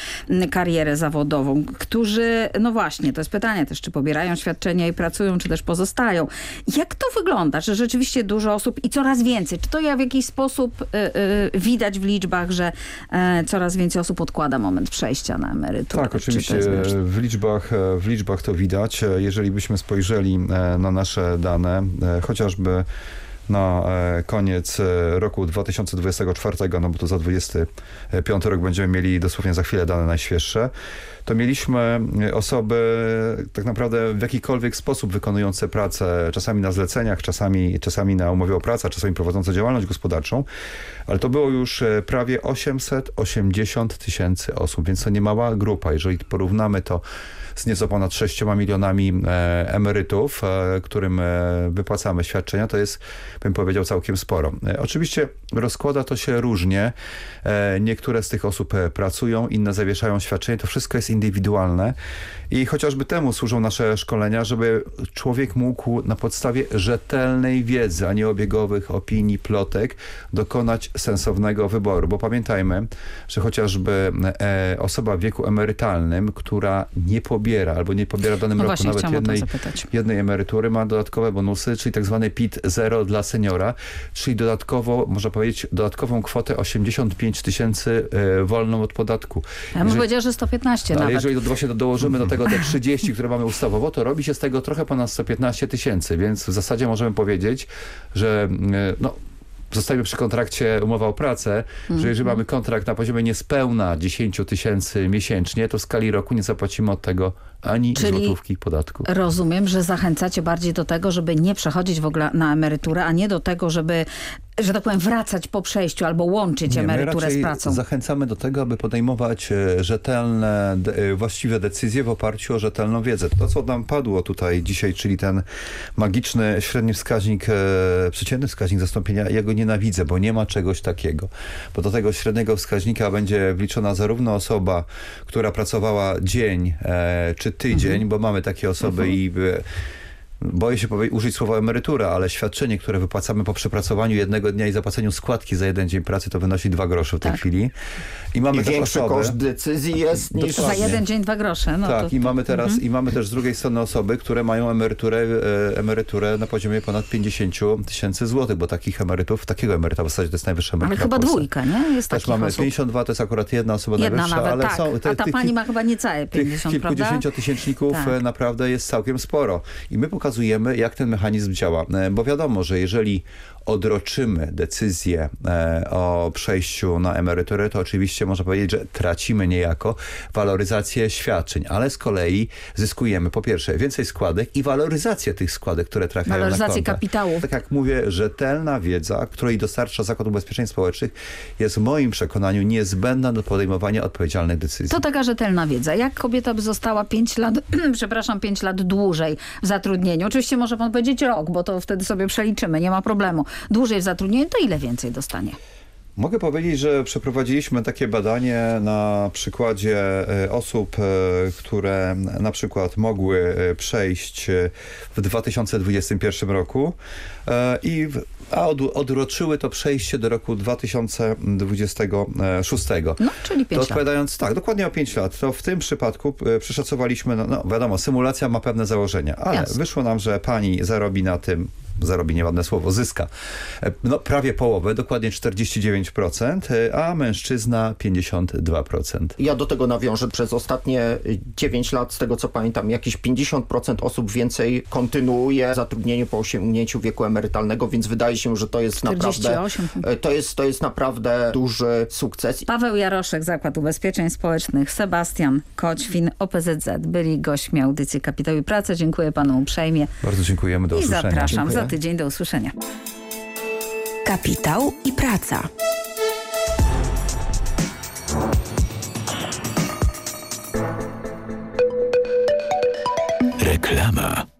karierę zawodową, którzy, no właśnie, to jest pytanie też, czy pobierają świadczenia i pracują, czy też pozostają. Jak to wygląda, że rzeczywiście dużo osób i coraz więcej, czy to ja w jakiś sposób y, y, widać w liczbach, że y, coraz więcej osób odkłada moment przejścia na emeryturę? Tak, oczywiście w liczbach, w liczbach to widać. Jeżeli byśmy spojrzeli na nasze dane, chociażby na e, koniec e, roku 2024, no bo to za 25 rok będziemy mieli dosłownie za chwilę dane najświeższe, to mieliśmy e, osoby tak naprawdę w jakikolwiek sposób wykonujące pracę, czasami na zleceniach, czasami, czasami na umowie o pracę, czasami prowadzące działalność gospodarczą, ale to było już prawie 880 tysięcy osób, więc to nie mała grupa. Jeżeli porównamy to z nieco ponad 6 milionami e, emerytów, e, którym e, wypłacamy świadczenia, to jest, bym powiedział, całkiem sporo. Oczywiście rozkłada to się różnie. Niektóre z tych osób pracują, inne zawieszają świadczenie. To wszystko jest indywidualne i chociażby temu służą nasze szkolenia, żeby człowiek mógł na podstawie rzetelnej wiedzy, a nie obiegowych opinii, plotek, dokonać sensownego wyboru. Bo pamiętajmy, że chociażby osoba w wieku emerytalnym, która nie pobiera albo nie pobiera w danym no roku nawet jednej, jednej emerytury, ma dodatkowe bonusy, czyli tak zwany PIT 0 dla seniora, czyli dodatkowo, można powiedzieć, dodatkową kwotę 85 tysięcy e, wolną od podatku. Ja bym powiedział, że 115 ale nawet. jeżeli do, właśnie dołożymy do tego te [LAUGHS] 30, które mamy ustawowo, to robi się z tego trochę ponad 115 tysięcy, więc w zasadzie możemy powiedzieć, że e, no, zostajemy przy kontrakcie umowa o pracę, mm że jeżeli mhm. mamy kontrakt na poziomie niespełna 10 tysięcy miesięcznie, to w skali roku nie zapłacimy od tego ani Czyli złotówki podatku. Rozumiem, że zachęcacie bardziej do tego, żeby nie przechodzić w ogóle na emeryturę, a nie do tego, żeby że tak powiem, wracać po przejściu albo łączyć nie, emeryturę z pracą. zachęcamy do tego, aby podejmować e, rzetelne, e, właściwe decyzje w oparciu o rzetelną wiedzę. To, co nam padło tutaj dzisiaj, czyli ten magiczny średni wskaźnik, e, przeciętny wskaźnik zastąpienia, ja go nienawidzę, bo nie ma czegoś takiego. Bo do tego średniego wskaźnika będzie wliczona zarówno osoba, która pracowała dzień czy tydzień, mhm. bo mamy takie osoby mhm. i boję się użyć słowa emerytura, ale świadczenie, które wypłacamy po przepracowaniu jednego dnia i zapłaceniu składki za jeden dzień pracy, to wynosi dwa grosze w tej tak. chwili. I mamy I też większy osoby, koszt decyzji jest niż... Za jeden dzień dwa grosze. No tak, to, i mamy teraz mhm. i mamy też z drugiej strony osoby, które mają emeryturę, e, emeryturę na poziomie ponad 50 tysięcy złotych, bo takich emerytów, takiego emeryta w zasadzie to jest najwyższa emerytura Ale chyba dwójka, nie? Jest też mamy osób. 52, to jest akurat jedna osoba jedna najwyższa, nawet, ale tak. są... Te, A ta tych, pani ma chyba niecałe 50, Tych kilkudziesięciotysięczników tak. E, naprawdę jest całkiem sporo. I my pokazujemy, jak ten mechanizm działa. E, bo wiadomo, że jeżeli odroczymy decyzję e, o przejściu na emeryturę, to oczywiście można powiedzieć, że tracimy niejako waloryzację świadczeń, ale z kolei zyskujemy po pierwsze więcej składek i waloryzację tych składek, które trafiają na konta. kapitału. Tak jak mówię, rzetelna wiedza, której dostarcza Zakład Ubezpieczeń Społecznych jest w moim przekonaniu niezbędna do podejmowania odpowiedzialnych decyzji. To taka rzetelna wiedza. Jak kobieta by została 5 lat, [CLEARS THROAT] przepraszam, 5 lat dłużej w zatrudnieniu? Oczywiście może pan powiedzieć rok, bo to wtedy sobie przeliczymy, nie ma problemu dłużej w zatrudnieniu, to ile więcej dostanie? Mogę powiedzieć, że przeprowadziliśmy takie badanie na przykładzie e, osób, e, które na przykład mogły e, przejść w 2021 roku i a odroczyły to przejście do roku 2026. No, czyli 5 to odpowiadając, lat. Tak, dokładnie o 5 lat. To w tym przypadku przeszacowaliśmy, no, no wiadomo, symulacja ma pewne założenia, ale Jasne. wyszło nam, że pani zarobi na tym zarobi nieładne słowo, zyska. E, no prawie połowę, dokładnie 49%, e, a mężczyzna 52%. Ja do tego nawiążę. Przez ostatnie 9 lat, z tego co pamiętam, jakieś 50% osób więcej kontynuuje zatrudnienie po osiągnięciu wieku emerytalnego, więc wydaje się, że to jest 48. naprawdę to jest, to jest naprawdę duży sukces. Paweł Jaroszek, Zakład Ubezpieczeń Społecznych, Sebastian Koćwin, OPZZ byli gośćmi audycji Kapitał i Praca. Dziękuję panu uprzejmie. Bardzo dziękujemy, do I usłyszenia. zapraszam Dziękuję. Tydzień, do usłyszenia. Kapitał i praca. Reklama.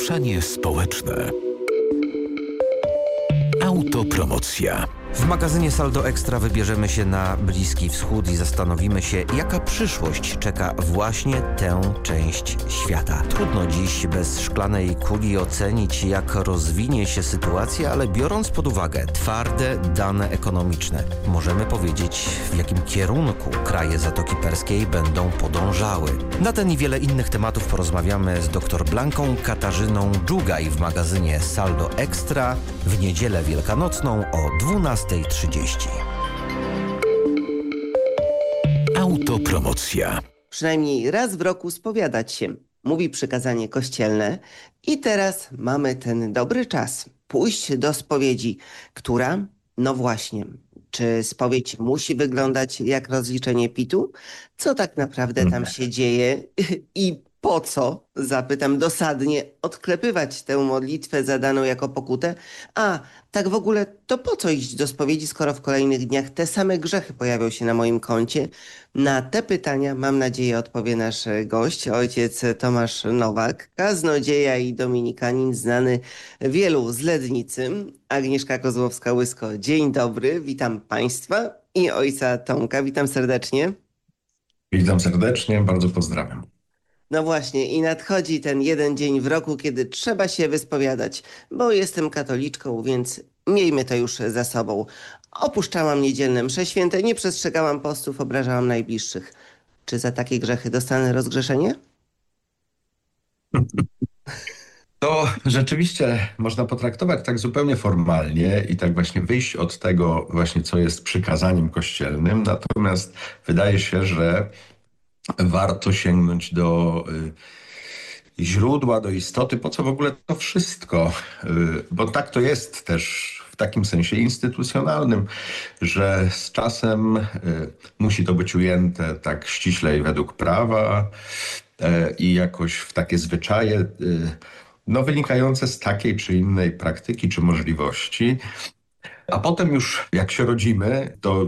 Ogłoszenie społeczne. Autopromocja. W magazynie Saldo Ekstra wybierzemy się na Bliski Wschód i zastanowimy się, jaka przyszłość czeka właśnie tę część świata. Trudno dziś bez szklanej kuli ocenić, jak rozwinie się sytuacja, ale biorąc pod uwagę twarde dane ekonomiczne, możemy powiedzieć, w jakim kierunku kraje Zatoki Perskiej będą podążały. Na ten i wiele innych tematów porozmawiamy z dr Blanką Katarzyną Dżugaj w magazynie Saldo Ekstra w niedzielę wielkanocną o 12. 12.30. Autopromocja. Przynajmniej raz w roku spowiadać się, mówi przykazanie kościelne. I teraz mamy ten dobry czas pójść do spowiedzi, która, no właśnie, czy spowiedź musi wyglądać jak rozliczenie PIT-u? Co tak naprawdę tam się dzieje [LAUGHS] i po co, zapytam dosadnie, odklepywać tę modlitwę zadaną jako pokutę? A, tak w ogóle, to po co iść do spowiedzi, skoro w kolejnych dniach te same grzechy pojawią się na moim koncie? Na te pytania, mam nadzieję, odpowie nasz gość, ojciec Tomasz Nowak, kaznodzieja i dominikanin znany wielu z Lednicy. Agnieszka Kozłowska-Łysko, dzień dobry, witam Państwa i ojca Tomka, witam serdecznie. Witam serdecznie, bardzo pozdrawiam. No właśnie, i nadchodzi ten jeden dzień w roku, kiedy trzeba się wyspowiadać, bo jestem katoliczką, więc miejmy to już za sobą. Opuszczałam niedzielne msze święte, nie przestrzegałam postów, obrażałam najbliższych. Czy za takie grzechy dostanę rozgrzeszenie? To rzeczywiście można potraktować tak zupełnie formalnie i tak właśnie wyjść od tego właśnie, co jest przykazaniem kościelnym. Natomiast wydaje się, że warto sięgnąć do y, źródła, do istoty, po co w ogóle to wszystko. Y, bo tak to jest też w takim sensie instytucjonalnym, że z czasem y, musi to być ujęte tak ściślej według prawa i jakoś w takie zwyczaje, no wynikające z takiej czy innej praktyki czy możliwości. A potem już jak się rodzimy, to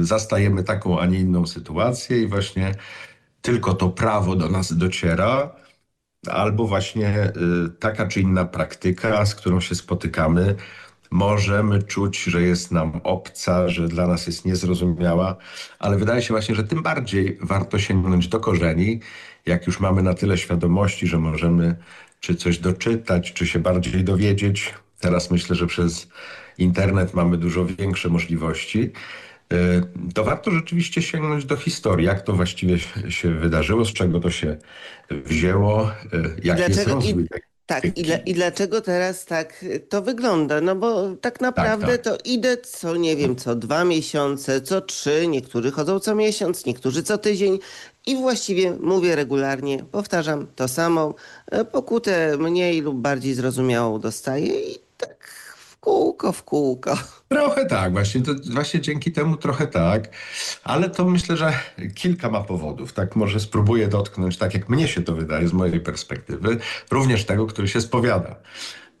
zastajemy taką, a nie inną sytuację i właśnie tylko to prawo do nas dociera, albo właśnie y, taka czy inna praktyka, z którą się spotykamy, możemy czuć, że jest nam obca, że dla nas jest niezrozumiała, ale wydaje się właśnie, że tym bardziej warto sięgnąć do korzeni, jak już mamy na tyle świadomości, że możemy czy coś doczytać, czy się bardziej dowiedzieć. Teraz myślę, że przez internet mamy dużo większe możliwości. Y, to warto rzeczywiście sięgnąć do historii, jak to właściwie się wydarzyło, z czego to się wzięło, y, jaki jest rozwój. I tak, i, dla, i dlaczego teraz tak to wygląda? No bo tak naprawdę tak, tak. to idę co, nie wiem, co dwa miesiące, co trzy, niektórzy chodzą co miesiąc, niektórzy co tydzień i właściwie mówię regularnie, powtarzam to samo, e, pokutę mniej lub bardziej zrozumiałą dostaję i tak w kółko, w kółko. Trochę tak, właśnie, to, właśnie dzięki temu trochę tak, ale to myślę, że kilka ma powodów. Tak może spróbuję dotknąć, tak jak mnie się to wydaje z mojej perspektywy, również tego, który się spowiada.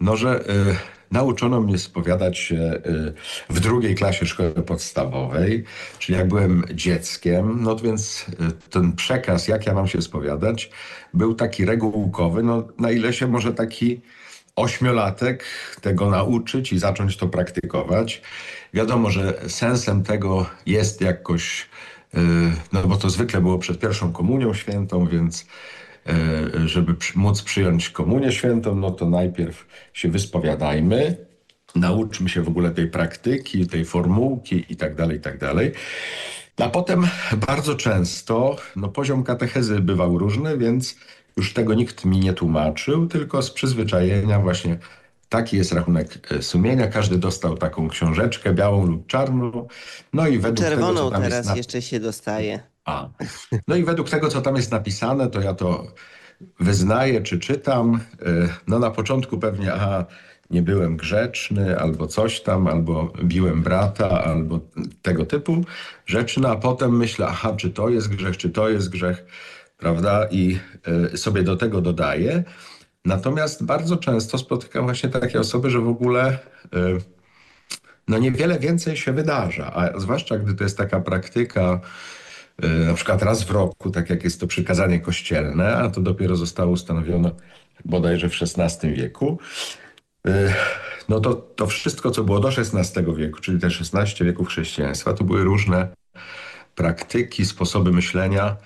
No, że y, nauczono mnie spowiadać się y, w drugiej klasie szkoły podstawowej, czyli jak byłem dzieckiem, no więc y, ten przekaz, jak ja mam się spowiadać, był taki regułkowy, no na ile się może taki ośmiolatek tego nauczyć i zacząć to praktykować. Wiadomo, że sensem tego jest jakoś, y, no bo to zwykle było przed pierwszą komunią świętą, więc y, żeby móc przyjąć komunię świętą, no to najpierw się wyspowiadajmy, nauczmy się w ogóle tej praktyki, tej formułki i tak dalej, i tak dalej. A potem bardzo często no, poziom katechezy bywał różny, więc już tego nikt mi nie tłumaczył, tylko z przyzwyczajenia właśnie taki jest rachunek e, sumienia. Każdy dostał taką książeczkę, białą lub czarną. No i według Czerwoną tego, co tam teraz jest na... jeszcze się dostaje. A. No i według tego, co tam jest napisane, to ja to wyznaję czy czytam. E, no na początku pewnie, aha, nie byłem grzeczny, albo coś tam, albo biłem brata, albo tego typu rzeczy, no a potem myślę, aha, czy to jest grzech, czy to jest grzech prawda? I y, sobie do tego dodaję. Natomiast bardzo często spotykam właśnie takie osoby, że w ogóle y, no niewiele więcej się wydarza, a zwłaszcza gdy to jest taka praktyka, y, na przykład raz w roku, tak jak jest to przykazanie kościelne, a to dopiero zostało ustanowione bodajże w XVI wieku, no to, to wszystko, co było do XVI wieku, czyli te 16 wieków chrześcijaństwa, to były różne praktyki, sposoby myślenia.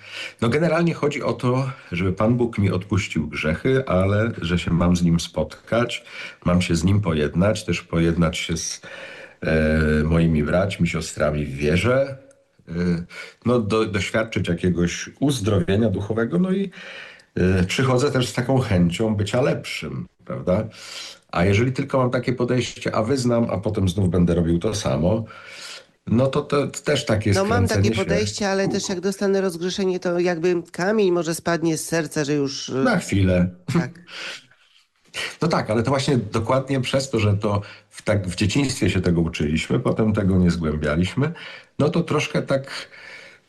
No generalnie chodzi o to, żeby Pan Bóg mi odpuścił grzechy, ale że się mam z Nim spotkać, mam się z Nim pojednać, też pojednać się z e, moimi braćmi, siostrami w wierze, e, no do, doświadczyć jakiegoś uzdrowienia duchowego, no i e, przychodzę też z taką chęcią bycia lepszym, prawda? A jeżeli tylko mam takie podejście, a wyznam, a potem znów będę robił to samo, no to, to, też takie No mam takie się. podejście, ale też jak dostanę rozgrzeszenie, to jakby kamień może spadnie z serca, że już... Na chwilę. Tak. [LAUGHS] No tak, ale to właśnie dokładnie przez to, że to w, tak w dzieciństwie się tego uczyliśmy, potem tego nie zgłębialiśmy, no to troszkę tak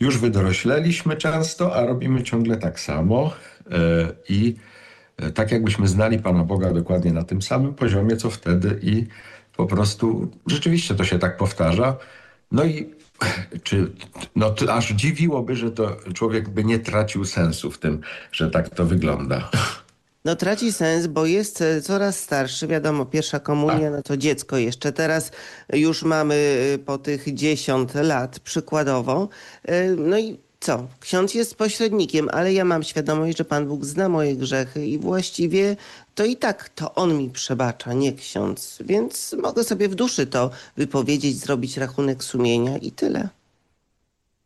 już wydorośleliśmy często, a robimy ciągle tak samo yy, i yy, tak jakbyśmy znali Pana Boga dokładnie na tym samym poziomie, co wtedy i po prostu rzeczywiście to się tak powtarza. No i [LAUGHS] czy, no to aż dziwiłoby, że to człowiek by nie tracił sensu w tym, że tak to wygląda. [LAUGHS] No traci sens, bo jest e, coraz starszy, wiadomo, pierwsza komunia, no to dziecko jeszcze. Teraz już mamy e, po tych 10 lat przykładowo. E, no i co? Ksiądz jest pośrednikiem, ale ja mam świadomość, że Pan Bóg zna moje grzechy i właściwie to i tak to On mi przebacza, nie ksiądz. Więc mogę sobie w duszy to wypowiedzieć, zrobić rachunek sumienia i tyle.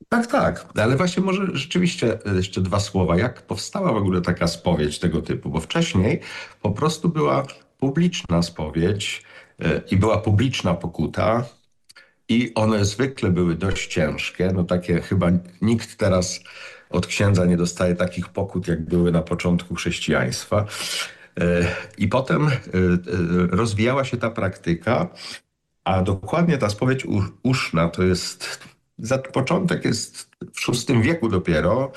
Tak, tak. Ale właśnie może rzeczywiście jeszcze dwa słowa. Jak powstała w ogóle taka spowiedź tego typu? Bo wcześniej po prostu była publiczna spowiedź e, i była publiczna pokuta i one zwykle były dość ciężkie. No takie chyba nikt teraz od księdza nie dostaje takich pokut, jak były na początku chrześcijaństwa. E, I potem e, e, rozwijała się ta praktyka, a dokładnie ta spowiedź uszna to jest, za początek jest w VI wieku dopiero,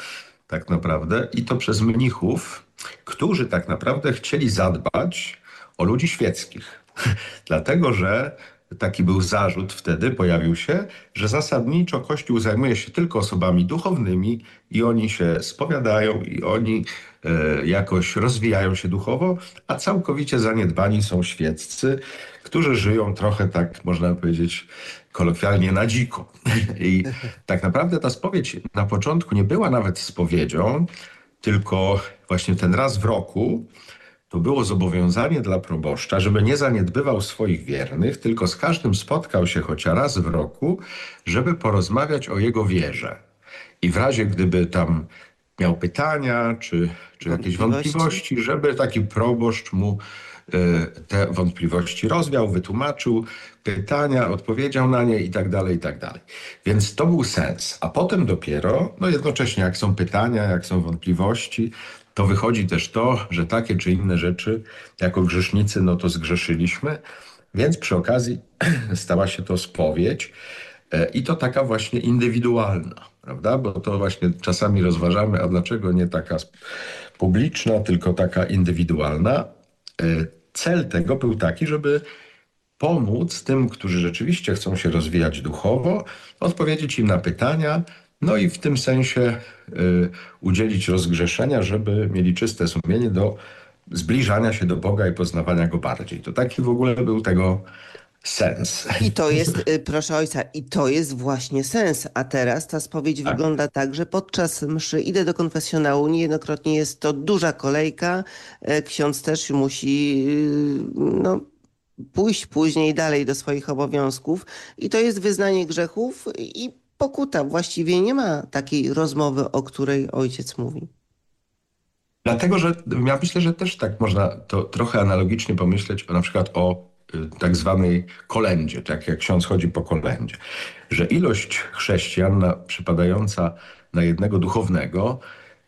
tak naprawdę, i to przez mnichów, którzy tak naprawdę chcieli zadbać o ludzi świeckich. [LAUGHS] Dlatego, że taki był zarzut wtedy, pojawił się, że zasadniczo Kościół zajmuje się tylko osobami duchownymi i oni się spowiadają i oni e, jakoś rozwijają się duchowo, a całkowicie zaniedbani są świeccy, którzy żyją trochę tak, można powiedzieć, kolokwialnie na dziko. I tak naprawdę ta spowiedź na początku nie była nawet spowiedzią, tylko właśnie ten raz w roku to było zobowiązanie dla proboszcza, żeby nie zaniedbywał swoich wiernych, tylko z każdym spotkał się chociaż raz w roku, żeby porozmawiać o jego wierze. I w razie, gdyby tam miał pytania czy, czy jakieś wątpliwości, żeby taki proboszcz mu te wątpliwości rozwiał, wytłumaczył pytania, odpowiedział na nie i tak dalej, i tak dalej. Więc to był sens. A potem dopiero, no jednocześnie jak są pytania, jak są wątpliwości, to wychodzi też to, że takie czy inne rzeczy jako grzesznicy, no to zgrzeszyliśmy, więc przy okazji [CLEARS THROAT] stała się to spowiedź e, i to taka właśnie indywidualna, prawda? Bo to właśnie czasami rozważamy, a dlaczego nie taka publiczna, tylko taka indywidualna. Cel tego był taki, żeby pomóc tym, którzy rzeczywiście chcą się rozwijać duchowo, odpowiedzieć im na pytania, no i w tym sensie y, udzielić rozgrzeszenia, żeby mieli czyste sumienie do zbliżania się do Boga i poznawania Go bardziej. To taki w ogóle był tego sens. I to jest, y, proszę ojca, i to jest właśnie sens. A teraz ta spowiedź tak. wygląda tak, że podczas mszy idę do konfesjonału, niejednokrotnie jest to duża kolejka, e, ksiądz też musi y, no, pójść później dalej do swoich obowiązków i to jest wyznanie grzechów i pokuta. Właściwie nie ma takiej rozmowy, o której ojciec mówi. Dlatego, że ja myślę, że też tak można to trochę analogicznie pomyśleć o na przykład o tak zwanej kolędzie, tak jak ksiądz chodzi po kolędzie, że ilość chrześcijan na, przypadająca na jednego duchownego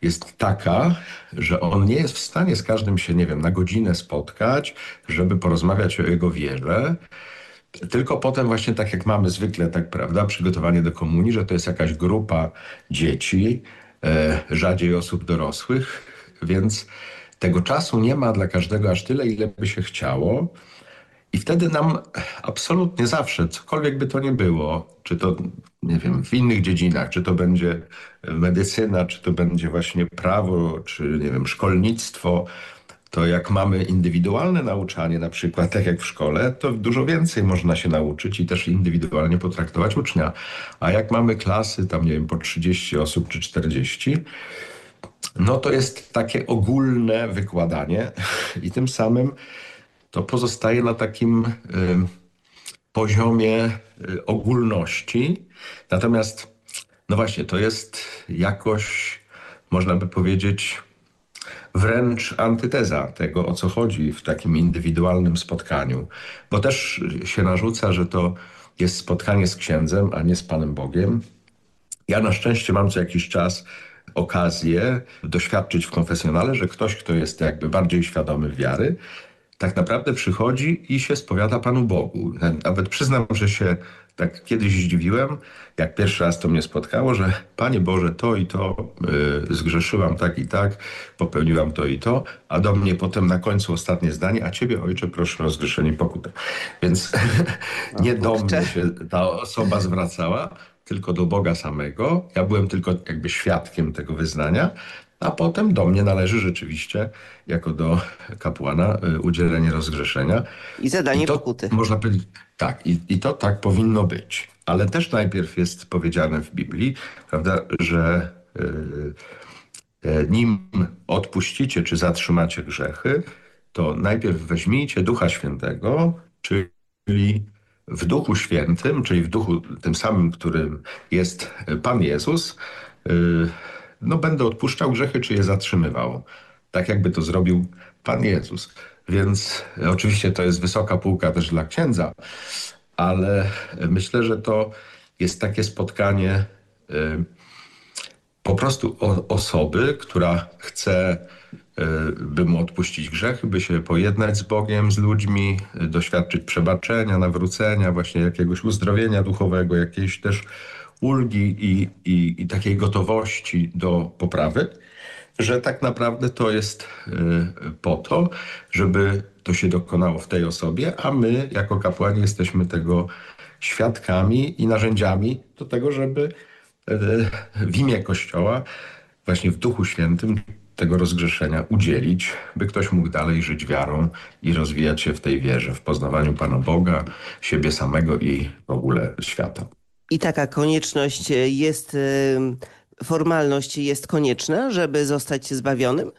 jest taka, że on nie jest w stanie z każdym się, nie wiem, na godzinę spotkać, żeby porozmawiać o jego wierze, tylko potem właśnie tak jak mamy zwykle, tak prawda, przygotowanie do komunii, że to jest jakaś grupa dzieci, e, rzadziej osób dorosłych, więc tego czasu nie ma dla każdego aż tyle, ile by się chciało. I wtedy nam absolutnie zawsze, cokolwiek by to nie było, czy to, nie wiem, w innych dziedzinach, czy to będzie medycyna, czy to będzie właśnie prawo, czy, nie wiem, szkolnictwo, to jak mamy indywidualne nauczanie, na przykład tak jak w szkole, to dużo więcej można się nauczyć i też indywidualnie potraktować ucznia. A jak mamy klasy, tam nie wiem, po 30 osób czy 40, no to jest takie ogólne wykładanie i tym samym to pozostaje na takim poziomie y, ogólności. Natomiast, no właśnie, to jest jakoś, można by powiedzieć, wręcz antyteza tego, o co chodzi w takim indywidualnym spotkaniu. Bo też się narzuca, że to jest spotkanie z księdzem, a nie z Panem Bogiem. Ja na szczęście mam co jakiś czas okazję doświadczyć w konfesjonale, że ktoś, kto jest jakby bardziej świadomy wiary, tak naprawdę przychodzi i się spowiada Panu Bogu. Nawet przyznam, że się tak kiedyś zdziwiłem, jak pierwszy raz to mnie spotkało, że Panie Boże, to i to yy, zgrzeszyłam tak i tak, popełniłam to i to, a do mnie potem na końcu ostatnie zdanie, a Ciebie Ojcze proszę o rozgrzeszenie pokutę. Więc [LAUGHS] nie do mnie się ta osoba zwracała, tylko do Boga samego. Ja byłem tylko jakby świadkiem tego wyznania, a potem do mnie należy rzeczywiście, jako do kapłana, y, udzielenie rozgrzeszenia. I zadanie I to, pokuty. Można powiedzieć, tak, i, i to tak powinno być. Ale też najpierw jest powiedziane w Biblii, prawda, że yy, nim odpuścicie czy zatrzymacie grzechy, to najpierw weźmijcie Ducha Świętego, czyli w Duchu Świętym, czyli w Duchu tym samym, którym jest Pan Jezus, yy, no będę odpuszczał grzechy, czy je zatrzymywał. Tak jakby to zrobił Pan Jezus. Więc oczywiście to jest wysoka półka też dla księdza, ale myślę, że to jest takie spotkanie y, po prostu osoby, która chce y, by mu odpuścić grzechy, by się pojednać z Bogiem, z ludźmi, doświadczyć przebaczenia, nawrócenia, właśnie jakiegoś uzdrowienia duchowego, jakiejś też ulgi i, i, i takiej gotowości do poprawy, że tak naprawdę to jest y, po to, żeby to się dokonało w tej osobie, a my jako kapłani jesteśmy tego świadkami i narzędziami do tego, żeby e, w imię Kościoła, właśnie w Duchu Świętym tego rozgrzeszenia udzielić, by ktoś mógł dalej żyć wiarą i rozwijać się w tej wierze, w poznawaniu Pana Boga, siebie samego i w ogóle świata. I taka konieczność jest, y, formalność jest konieczna, żeby zostać zbawionym?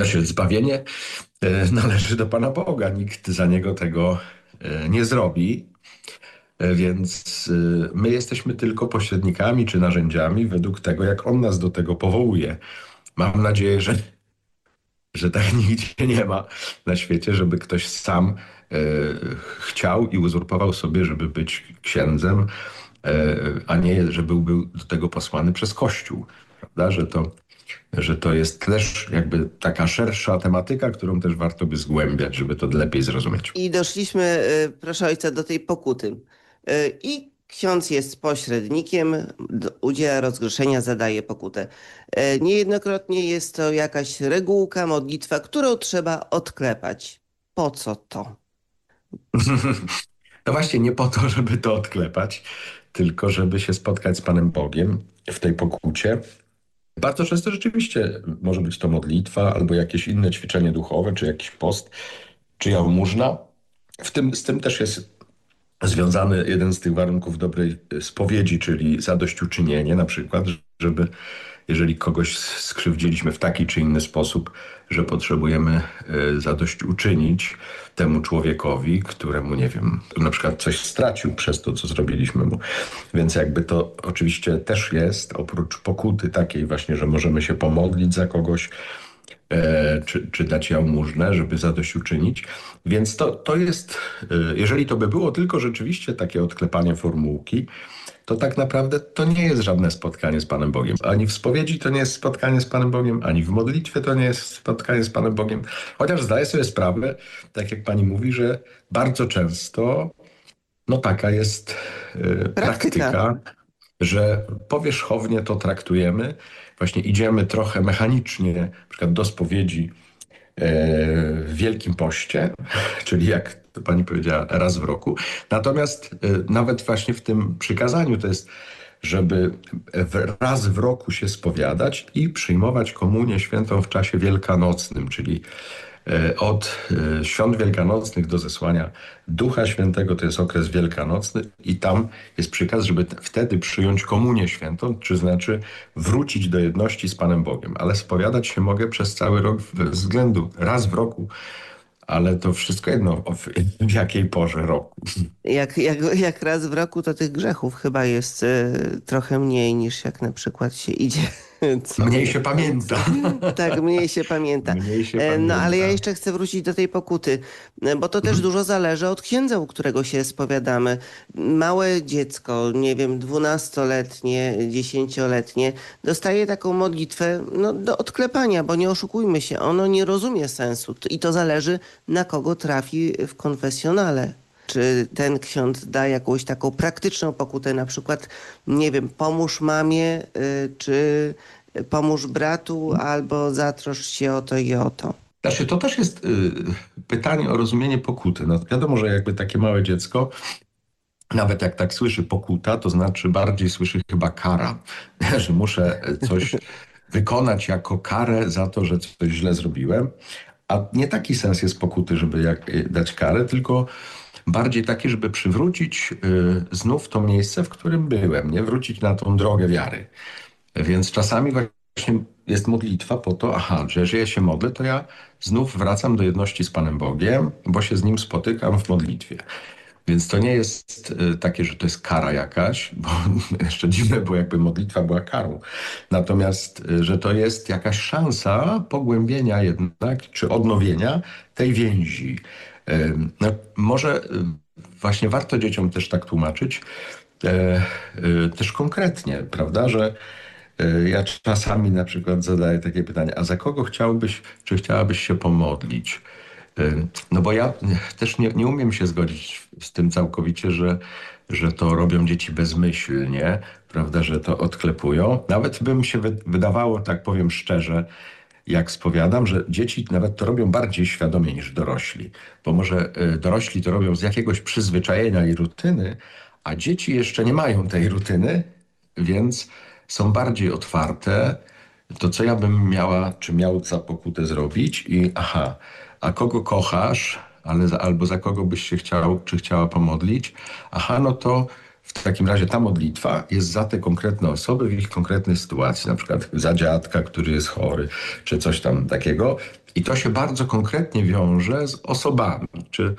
Znaczy, zbawienie e, należy do Pana Boga. Nikt za niego tego e, nie zrobi. E, więc my jesteśmy tylko pośrednikami czy narzędziami według tego, jak On nas do tego powołuje. Mam nadzieję, że, że tak [LAUGHS] nigdzie nie ma na świecie, żeby ktoś sam chciał i uzurpował sobie, żeby być księdzem, a nie, żeby był do tego posłany przez Kościół. Prawda? Że to że to jest też jakby taka szersza tematyka, którą też warto by zgłębiać, żeby to lepiej zrozumieć. I doszliśmy, y, proszę ojca, do tej pokuty. Y, I ksiądz jest pośrednikiem, udziela rozgrzeszenia, zadaje pokutę. Niejednokrotnie jest to jakaś regułka, modlitwa, którą trzeba odklepać. Po co to? [LAUGHS] No właśnie nie po to, żeby to odklepać, tylko żeby się spotkać z Panem Bogiem w tej pokucie bardzo często rzeczywiście może być to modlitwa albo jakieś inne ćwiczenie duchowe, czy jakiś post, czy jałmużna. W tym, z tym też jest związany jeden z tych warunków dobrej spowiedzi, czyli zadośćuczynienie na przykład, żeby jeżeli kogoś skrzywdziliśmy w taki czy inny sposób, że potrzebujemy e, zadośćuczynić temu człowiekowi, któremu, nie wiem, na przykład coś stracił przez to, co zrobiliśmy mu. Więc jakby to oczywiście też jest, oprócz pokuty takiej właśnie, że możemy się pomodlić za kogoś, e, czy, czy dać jałmużnę, żeby zadośćuczynić. Więc to, to jest, e, jeżeli to by było tylko rzeczywiście takie odklepanie formułki, to tak naprawdę to nie jest żadne spotkanie z Panem Bogiem. Ani w spowiedzi to nie jest spotkanie z Panem Bogiem, ani w modlitwie to nie jest spotkanie z Panem Bogiem. Chociaż zdaję sobie sprawę, tak jak Pani mówi, że bardzo często no taka jest yy, praktyka. praktyka, że powierzchownie to traktujemy. Właśnie idziemy trochę mechanicznie, na przykład do spowiedzi e, w Wielkim Poście, [LAUGHS] czyli jak to pani powiedziała, raz w roku. Natomiast y, nawet właśnie w tym przykazaniu to jest, żeby raz w roku się spowiadać i przyjmować komunię świętą w czasie wielkanocnym, czyli y, od y, świąt wielkanocnych do zesłania Ducha Świętego, to jest okres wielkanocny i tam jest przykaz, żeby wtedy przyjąć komunię świętą, czy znaczy wrócić do jedności z Panem Bogiem. Ale spowiadać się mogę przez cały rok względu raz w roku ale to wszystko jedno w, jakiej porze roku. Jak, jak, jak raz w roku to tych grzechów chyba jest y, trochę mniej niż jak na przykład się idzie co? Mniej się pamięta. [LAUGHS] Tak, mniej się pamięta. Mniej się pamięta. No ale ja jeszcze chcę wrócić do tej pokuty, bo to też mhm. dużo zależy od księdza, u którego się spowiadamy. Małe dziecko, nie wiem, dwunastoletnie, dziesięcioletnie, dostaje taką modlitwę no, do odklepania, bo nie oszukujmy się, ono nie rozumie sensu i to zależy na kogo trafi w konfesjonale czy ten ksiądz da jakąś taką praktyczną pokutę, na przykład, nie wiem, pomóż mamie, y, czy pomóż bratu, albo zatrosz się o to i o to. Znaczy, to też jest y, pytanie o rozumienie pokuty. No, wiadomo, że jakby takie małe dziecko, nawet jak tak słyszy pokuta, to znaczy bardziej słyszy chyba kara, [LAUGHS] że muszę coś wykonać jako karę za to, że coś źle zrobiłem. A nie taki sens jest pokuty, żeby jak, dać karę, tylko bardziej taki, żeby przywrócić y, znów to miejsce, w którym byłem, nie wrócić na tą drogę wiary. Więc czasami właśnie jest modlitwa po to, aha, że jeżeli ja się modlę, to ja znów wracam do jedności z Panem Bogiem, bo się z Nim spotykam w modlitwie. Więc to nie jest y, takie, że to jest kara jakaś, [LAUGHS] bo jeszcze dziwne było, jakby modlitwa była karą. Natomiast, y, że to jest jakaś szansa pogłębienia jednak, czy odnowienia tej więzi. No, może właśnie warto dzieciom też tak tłumaczyć, e, e, też konkretnie, prawda, że e, ja czasami na przykład zadaję takie pytanie, a za kogo chciałbyś, czy chciałabyś się pomodlić? No bo ja też nie, nie umiem się zgodzić z tym całkowicie, że, że to robią dzieci bezmyślnie, prawda, że to odklepują. Nawet bym się wydawało, tak powiem szczerze, jak spowiadam, że dzieci nawet to robią bardziej świadomie niż dorośli. Bo może y, dorośli to robią z jakiegoś przyzwyczajenia i rutyny, a dzieci jeszcze nie mają tej rutyny, więc są bardziej otwarte. To co ja bym miała, czy miał za pokutę zrobić i aha, a kogo kochasz, ale za, albo za kogo byś się chciał, czy chciała pomodlić? Aha, no to w takim razie ta modlitwa jest za te konkretne osoby w ich konkretnej sytuacji, na przykład za dziadka, który jest chory, czy coś tam takiego. I to się bardzo konkretnie wiąże z osobami, czy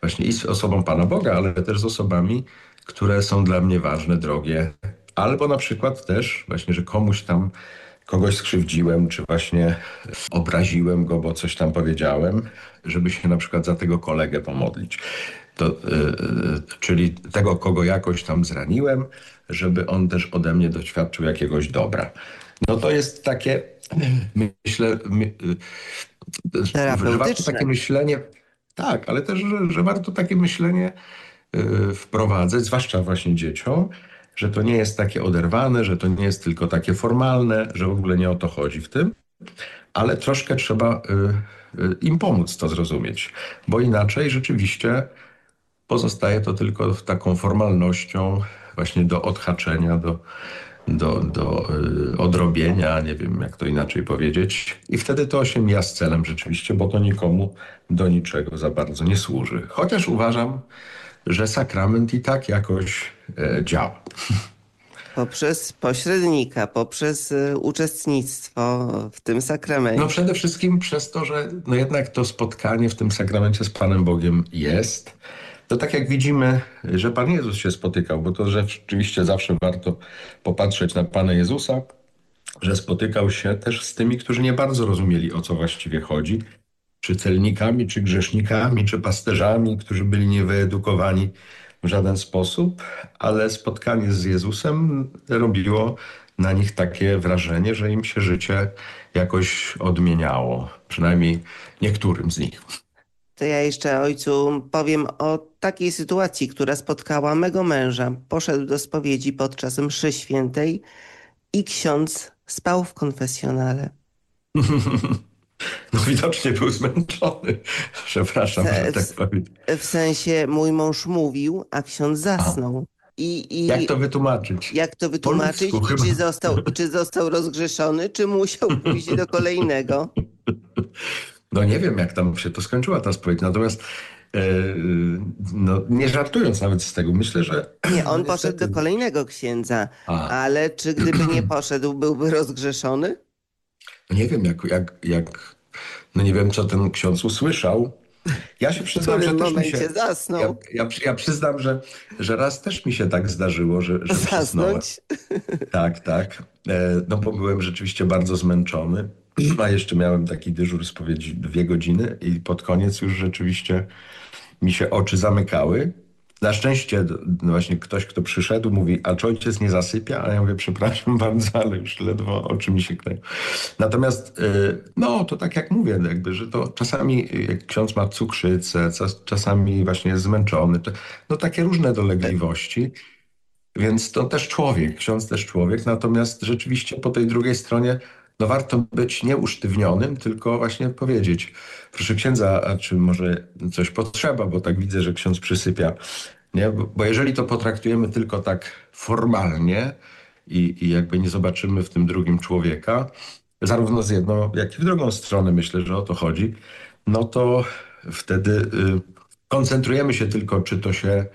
właśnie i z osobą Pana Boga, ale też z osobami, które są dla mnie ważne, drogie. Albo na przykład też właśnie, że komuś tam kogoś skrzywdziłem, czy właśnie obraziłem go, bo coś tam powiedziałem, żeby się na przykład za tego kolegę pomodlić. To, yy, czyli tego, kogo jakoś tam zraniłem, żeby on też ode mnie doświadczył jakiegoś dobra. No to jest takie, myślę, my, yy, że warto takie myślenie, tak, ale też, że, że warto takie myślenie wprowadzać, zwłaszcza właśnie dzieciom, że to nie jest takie oderwane, że to nie jest tylko takie formalne, że w ogóle nie o to chodzi w tym, ale troszkę trzeba im pomóc to zrozumieć, bo inaczej rzeczywiście pozostaje to tylko taką formalnością właśnie do odhaczenia, do, do, do y, odrobienia, nie wiem jak to inaczej powiedzieć. I wtedy to się mija z celem rzeczywiście, bo to nikomu do niczego za bardzo nie służy. Chociaż uważam, że sakrament i tak jakoś e, działa. Poprzez pośrednika, poprzez e, uczestnictwo w tym sakramencie. No przede wszystkim przez to, że no jednak to spotkanie w tym sakramencie z Panem Bogiem jest. To tak jak widzimy, że Pan Jezus się spotykał, bo to rzeczywiście zawsze warto popatrzeć na Pana Jezusa, że spotykał się też z tymi, którzy nie bardzo rozumieli, o co właściwie chodzi czy celnikami, czy grzesznikami, czy pasterzami, którzy byli niewyedukowani w żaden sposób, ale spotkanie z Jezusem robiło na nich takie wrażenie, że im się życie jakoś odmieniało, przynajmniej niektórym z nich. To ja jeszcze ojcu powiem o takiej sytuacji, która spotkała mego męża. Poszedł do spowiedzi podczas mszy świętej i ksiądz spał w konfesjonale. [LAUGHS] No widocznie był zmęczony. [LAUGHS] Przepraszam, że tak powiem. W sensie mój mąż mówił, a ksiądz zasnął. I, i jak to wytłumaczyć? Jak to wytłumaczyć? Czy został, czy został rozgrzeszony, czy musiał pójść do kolejnego? [LAUGHS] No nie wiem, jak tam się to skończyła ta spowiedź. Natomiast e, no, nie żartując nawet z tego, myślę, że... Nie, on poszedł do kolejnego księdza, a. ale czy gdyby nie [CLEARS THROAT] poszedł, byłby rozgrzeszony? Nie wiem, jak, jak, jak, no nie wiem, co ten ksiądz usłyszał. Ja się przyznam, że też mi się... zasnął. Ja, ja, ja, przyznam, że, że raz też mi się tak zdarzyło, że, że Zasnąć? Tak, tak. E, no bo byłem rzeczywiście bardzo zmęczony, a jeszcze miałem taki dyżur spowiedzi dwie godziny i pod koniec już rzeczywiście mi się oczy zamykały. Na szczęście no właśnie ktoś, kto przyszedł, mówi, a czy ojciec nie zasypia? A ja mówię, przepraszam bardzo, ale już ledwo oczy mi się kleją. Natomiast, no to tak jak mówię, jakby, że to czasami jak ksiądz ma cukrzycę, czasami właśnie jest zmęczony, to, no takie różne dolegliwości. Więc to też człowiek, ksiądz też człowiek, natomiast rzeczywiście po tej drugiej stronie no warto być nieusztywnionym, tylko właśnie powiedzieć, proszę księdza, czy może coś potrzeba, bo tak widzę, że ksiądz przysypia. Nie? Bo jeżeli to potraktujemy tylko tak formalnie i, i jakby nie zobaczymy w tym drugim człowieka, zarówno z jedną, jak i w drugą stronę, myślę, że o to chodzi, no to wtedy y, koncentrujemy się tylko, czy to się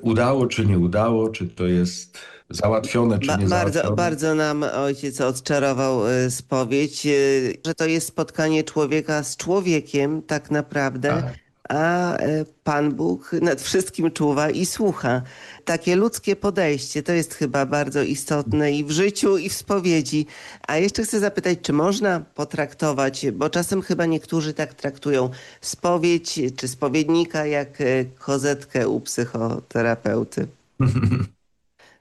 udało, czy nie udało, czy to jest załatwione czy nie bardzo, Bardzo nam ojciec odczarował y, spowiedź, y, że to jest spotkanie człowieka z człowiekiem tak naprawdę. Tak. A y, Pan Bóg nad wszystkim czuwa i słucha. Takie ludzkie podejście to jest chyba bardzo istotne i w życiu, i w spowiedzi. A jeszcze chcę zapytać, czy można potraktować, bo czasem chyba niektórzy tak traktują spowiedź czy spowiednika jak kozetkę u psychoterapeuty. [LAUGHS]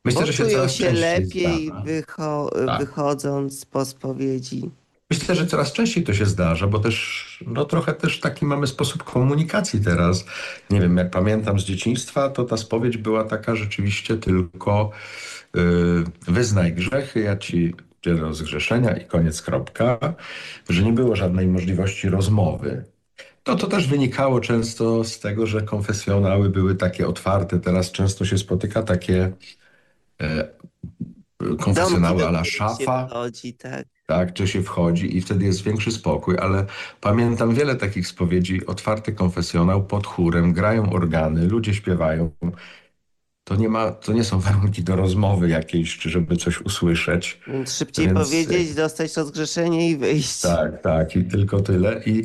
Myślę, że się czują coraz się lepiej wycho tak. wychodząc po spowiedzi. Myślę, że coraz częściej to się zdarza, bo też no trochę też taki mamy sposób komunikacji teraz. Nie wiem, jak pamiętam z dzieciństwa, to ta spowiedź była taka rzeczywiście tylko yy, wyznaj grzechy, ja ci rozgrzeszenia i koniec kropka, że nie było żadnej możliwości rozmowy. To to też wynikało często z tego, że konfesjonały były takie otwarte. Teraz często się spotyka takie e, konfesjonały ala szafa. Wchodzi, tak. Tak, czy się wchodzi i wtedy jest większy spokój, ale pamiętam wiele takich spowiedzi, otwarty konfesjonał pod chórem, grają organy, ludzie śpiewają. To nie, ma, to nie są warunki do rozmowy jakiejś, czy żeby coś usłyszeć. Więc szybciej Więc- powiedzieć, dostać rozgrzeszenie i wyjść. Tak, tak i tylko tyle. I,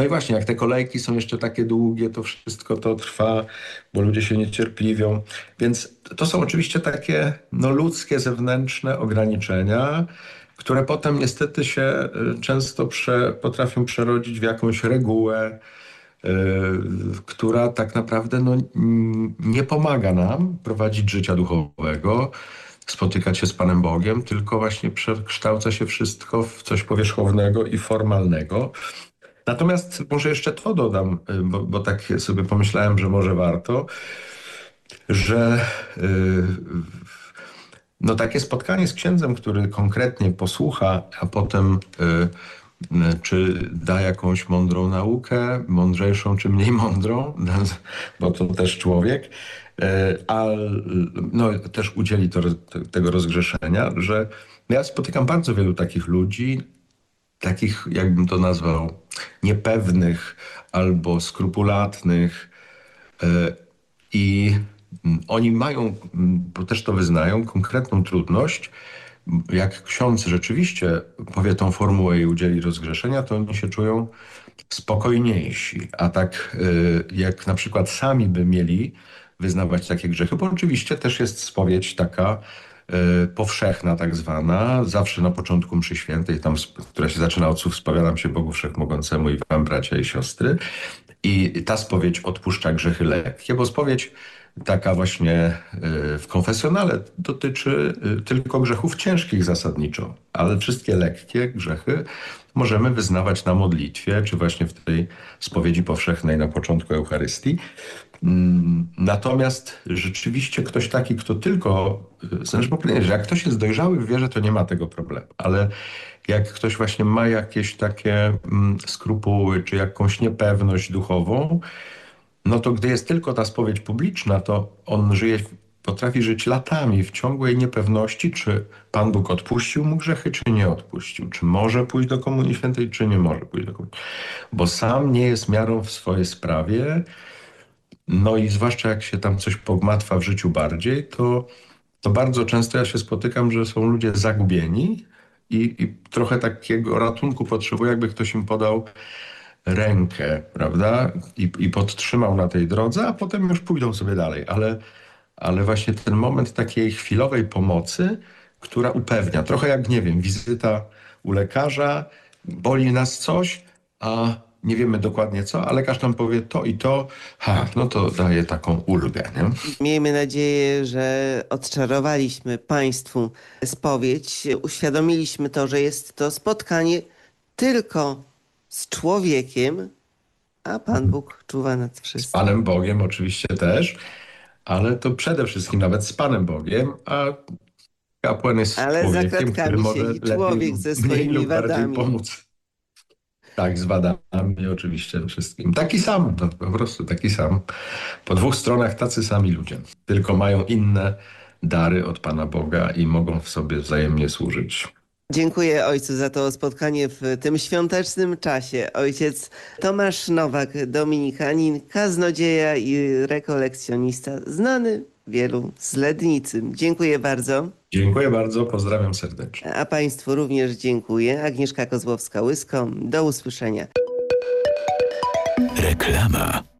no i właśnie, jak te kolejki są jeszcze takie długie, to wszystko to trwa, bo ludzie się niecierpliwią. Więc to są oczywiście takie no, ludzkie, zewnętrzne ograniczenia, które potem niestety się y, często prze, potrafią przerodzić w jakąś regułę, y, która tak naprawdę no, nie pomaga nam prowadzić życia duchowego, spotykać się z Panem Bogiem, tylko właśnie przekształca się wszystko w coś powierzchownego i formalnego. Natomiast może jeszcze to dodam, y, bo, bo tak sobie pomyślałem, że może warto, że y, no takie spotkanie z księdzem, który konkretnie posłucha, a potem y, czy da jakąś mądrą naukę, mądrzejszą czy mniej mądrą, [LAUGHS] bo to też człowiek, a no, też udzieli to, tego rozgrzeszenia, że ja spotykam bardzo wielu takich ludzi, takich, jakbym to nazwał, niepewnych albo skrupulatnych. y, I mm, oni mają, mm, bo też to wyznają, konkretną trudność. Jak ksiądz rzeczywiście powie tą formułę i udzieli rozgrzeszenia, to oni się czują spokojniejsi. A tak y, jak na przykład sami by mieli wyznawać takie grzechy, bo oczywiście też jest spowiedź taka powszechna tak zwana, zawsze na początku mszy świętej, tam, która się zaczyna od słów spowiadam się Bogu Wszechmogącemu i wam bracia i siostry. I ta spowiedź odpuszcza grzechy lekkie, bo spowiedź taka właśnie y, w konfesjonale dotyczy y, tylko grzechów ciężkich zasadniczo, ale wszystkie lekkie grzechy możemy wyznawać na modlitwie, czy właśnie w tej spowiedzi powszechnej na początku Eucharystii. Mm, Natomiast rzeczywiście ktoś taki, kto tylko, y, znaczy po że jak ktoś jest dojrzały w wierze, to nie ma tego problemu, ale jak ktoś właśnie ma jakieś takie mm, skrupuły, czy jakąś niepewność duchową, no to gdy jest tylko ta spowiedź publiczna, to on żyje, potrafi żyć latami w ciągłej niepewności, czy Pan Bóg odpuścił mu grzechy, czy nie odpuścił, czy może pójść do Komunii Świętej, czy nie może pójść do Komunii. Bo sam nie jest miarą w swojej sprawie, no i zwłaszcza jak się tam coś pogmatwa w życiu bardziej, to, to bardzo często ja się spotykam, że są ludzie zagubieni i, i trochę takiego ratunku potrzebują, jakby ktoś im podał rękę, prawda? I, I podtrzymał na tej drodze, a potem już pójdą sobie dalej. Ale, ale właśnie ten moment takiej chwilowej pomocy, która upewnia, trochę jak, nie wiem, wizyta u lekarza, boli nas coś, a nie wiemy dokładnie co, a lekarz nam powie to i to, ha, no to daje taką ulgę, nie? Miejmy nadzieję, że odczarowaliśmy Państwu spowiedź. Uświadomiliśmy to, że jest to spotkanie tylko z człowiekiem, a Pan Bóg czuwa nad Z wszystkim. Panem Bogiem oczywiście też, ale to przede wszystkim nawet z Panem Bogiem, a kapłan jest Ale człowiekiem, który może lepiej człowiek lub ze mniej swoimi lub bardziej wadami. pomóc. Tak, z wadami oczywiście wszystkim. Taki sam, no, po prostu taki sam. Po dwóch stronach tacy sami ludzie, tylko mają inne dary od Pana Boga i mogą w sobie wzajemnie służyć. Dziękuję ojcu za to spotkanie w tym świątecznym czasie. Ojciec Tomasz Nowak, dominikanin, kaznodzieja i rekolekcjonista, znany wielu z Lednicy. Dziękuję bardzo. Dziękuję bardzo, pozdrawiam serdecznie. A Państwu również dziękuję. Agnieszka Kozłowska-Łysko. Do usłyszenia. Reklama.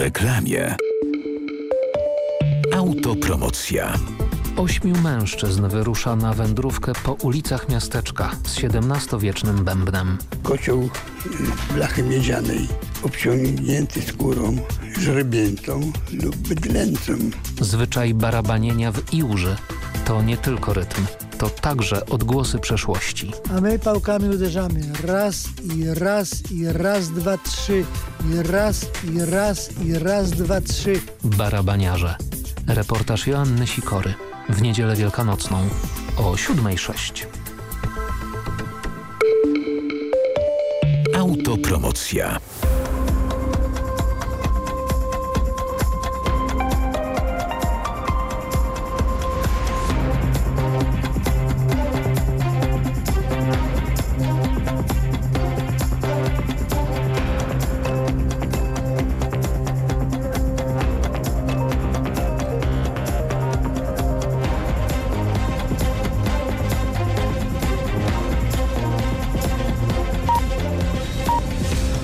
Reklamie. Autopromocja. Ośmiu mężczyzn wyrusza na wędrówkę po ulicach miasteczka z XVII-wiecznym bębnem. Kocioł blachy miedzianej, obciągnięty skórą, żrebiętą lub bydlęcą. Zwyczaj barabanienia w iłży to nie tylko rytm, to także odgłosy przeszłości. A my pałkami uderzamy raz i raz i raz, dwa, trzy i raz i raz i raz, dwa, trzy. Barabaniarze. Reportaż Joanny Sikory w niedzielę wielkanocną o 7.06. Autopromocja.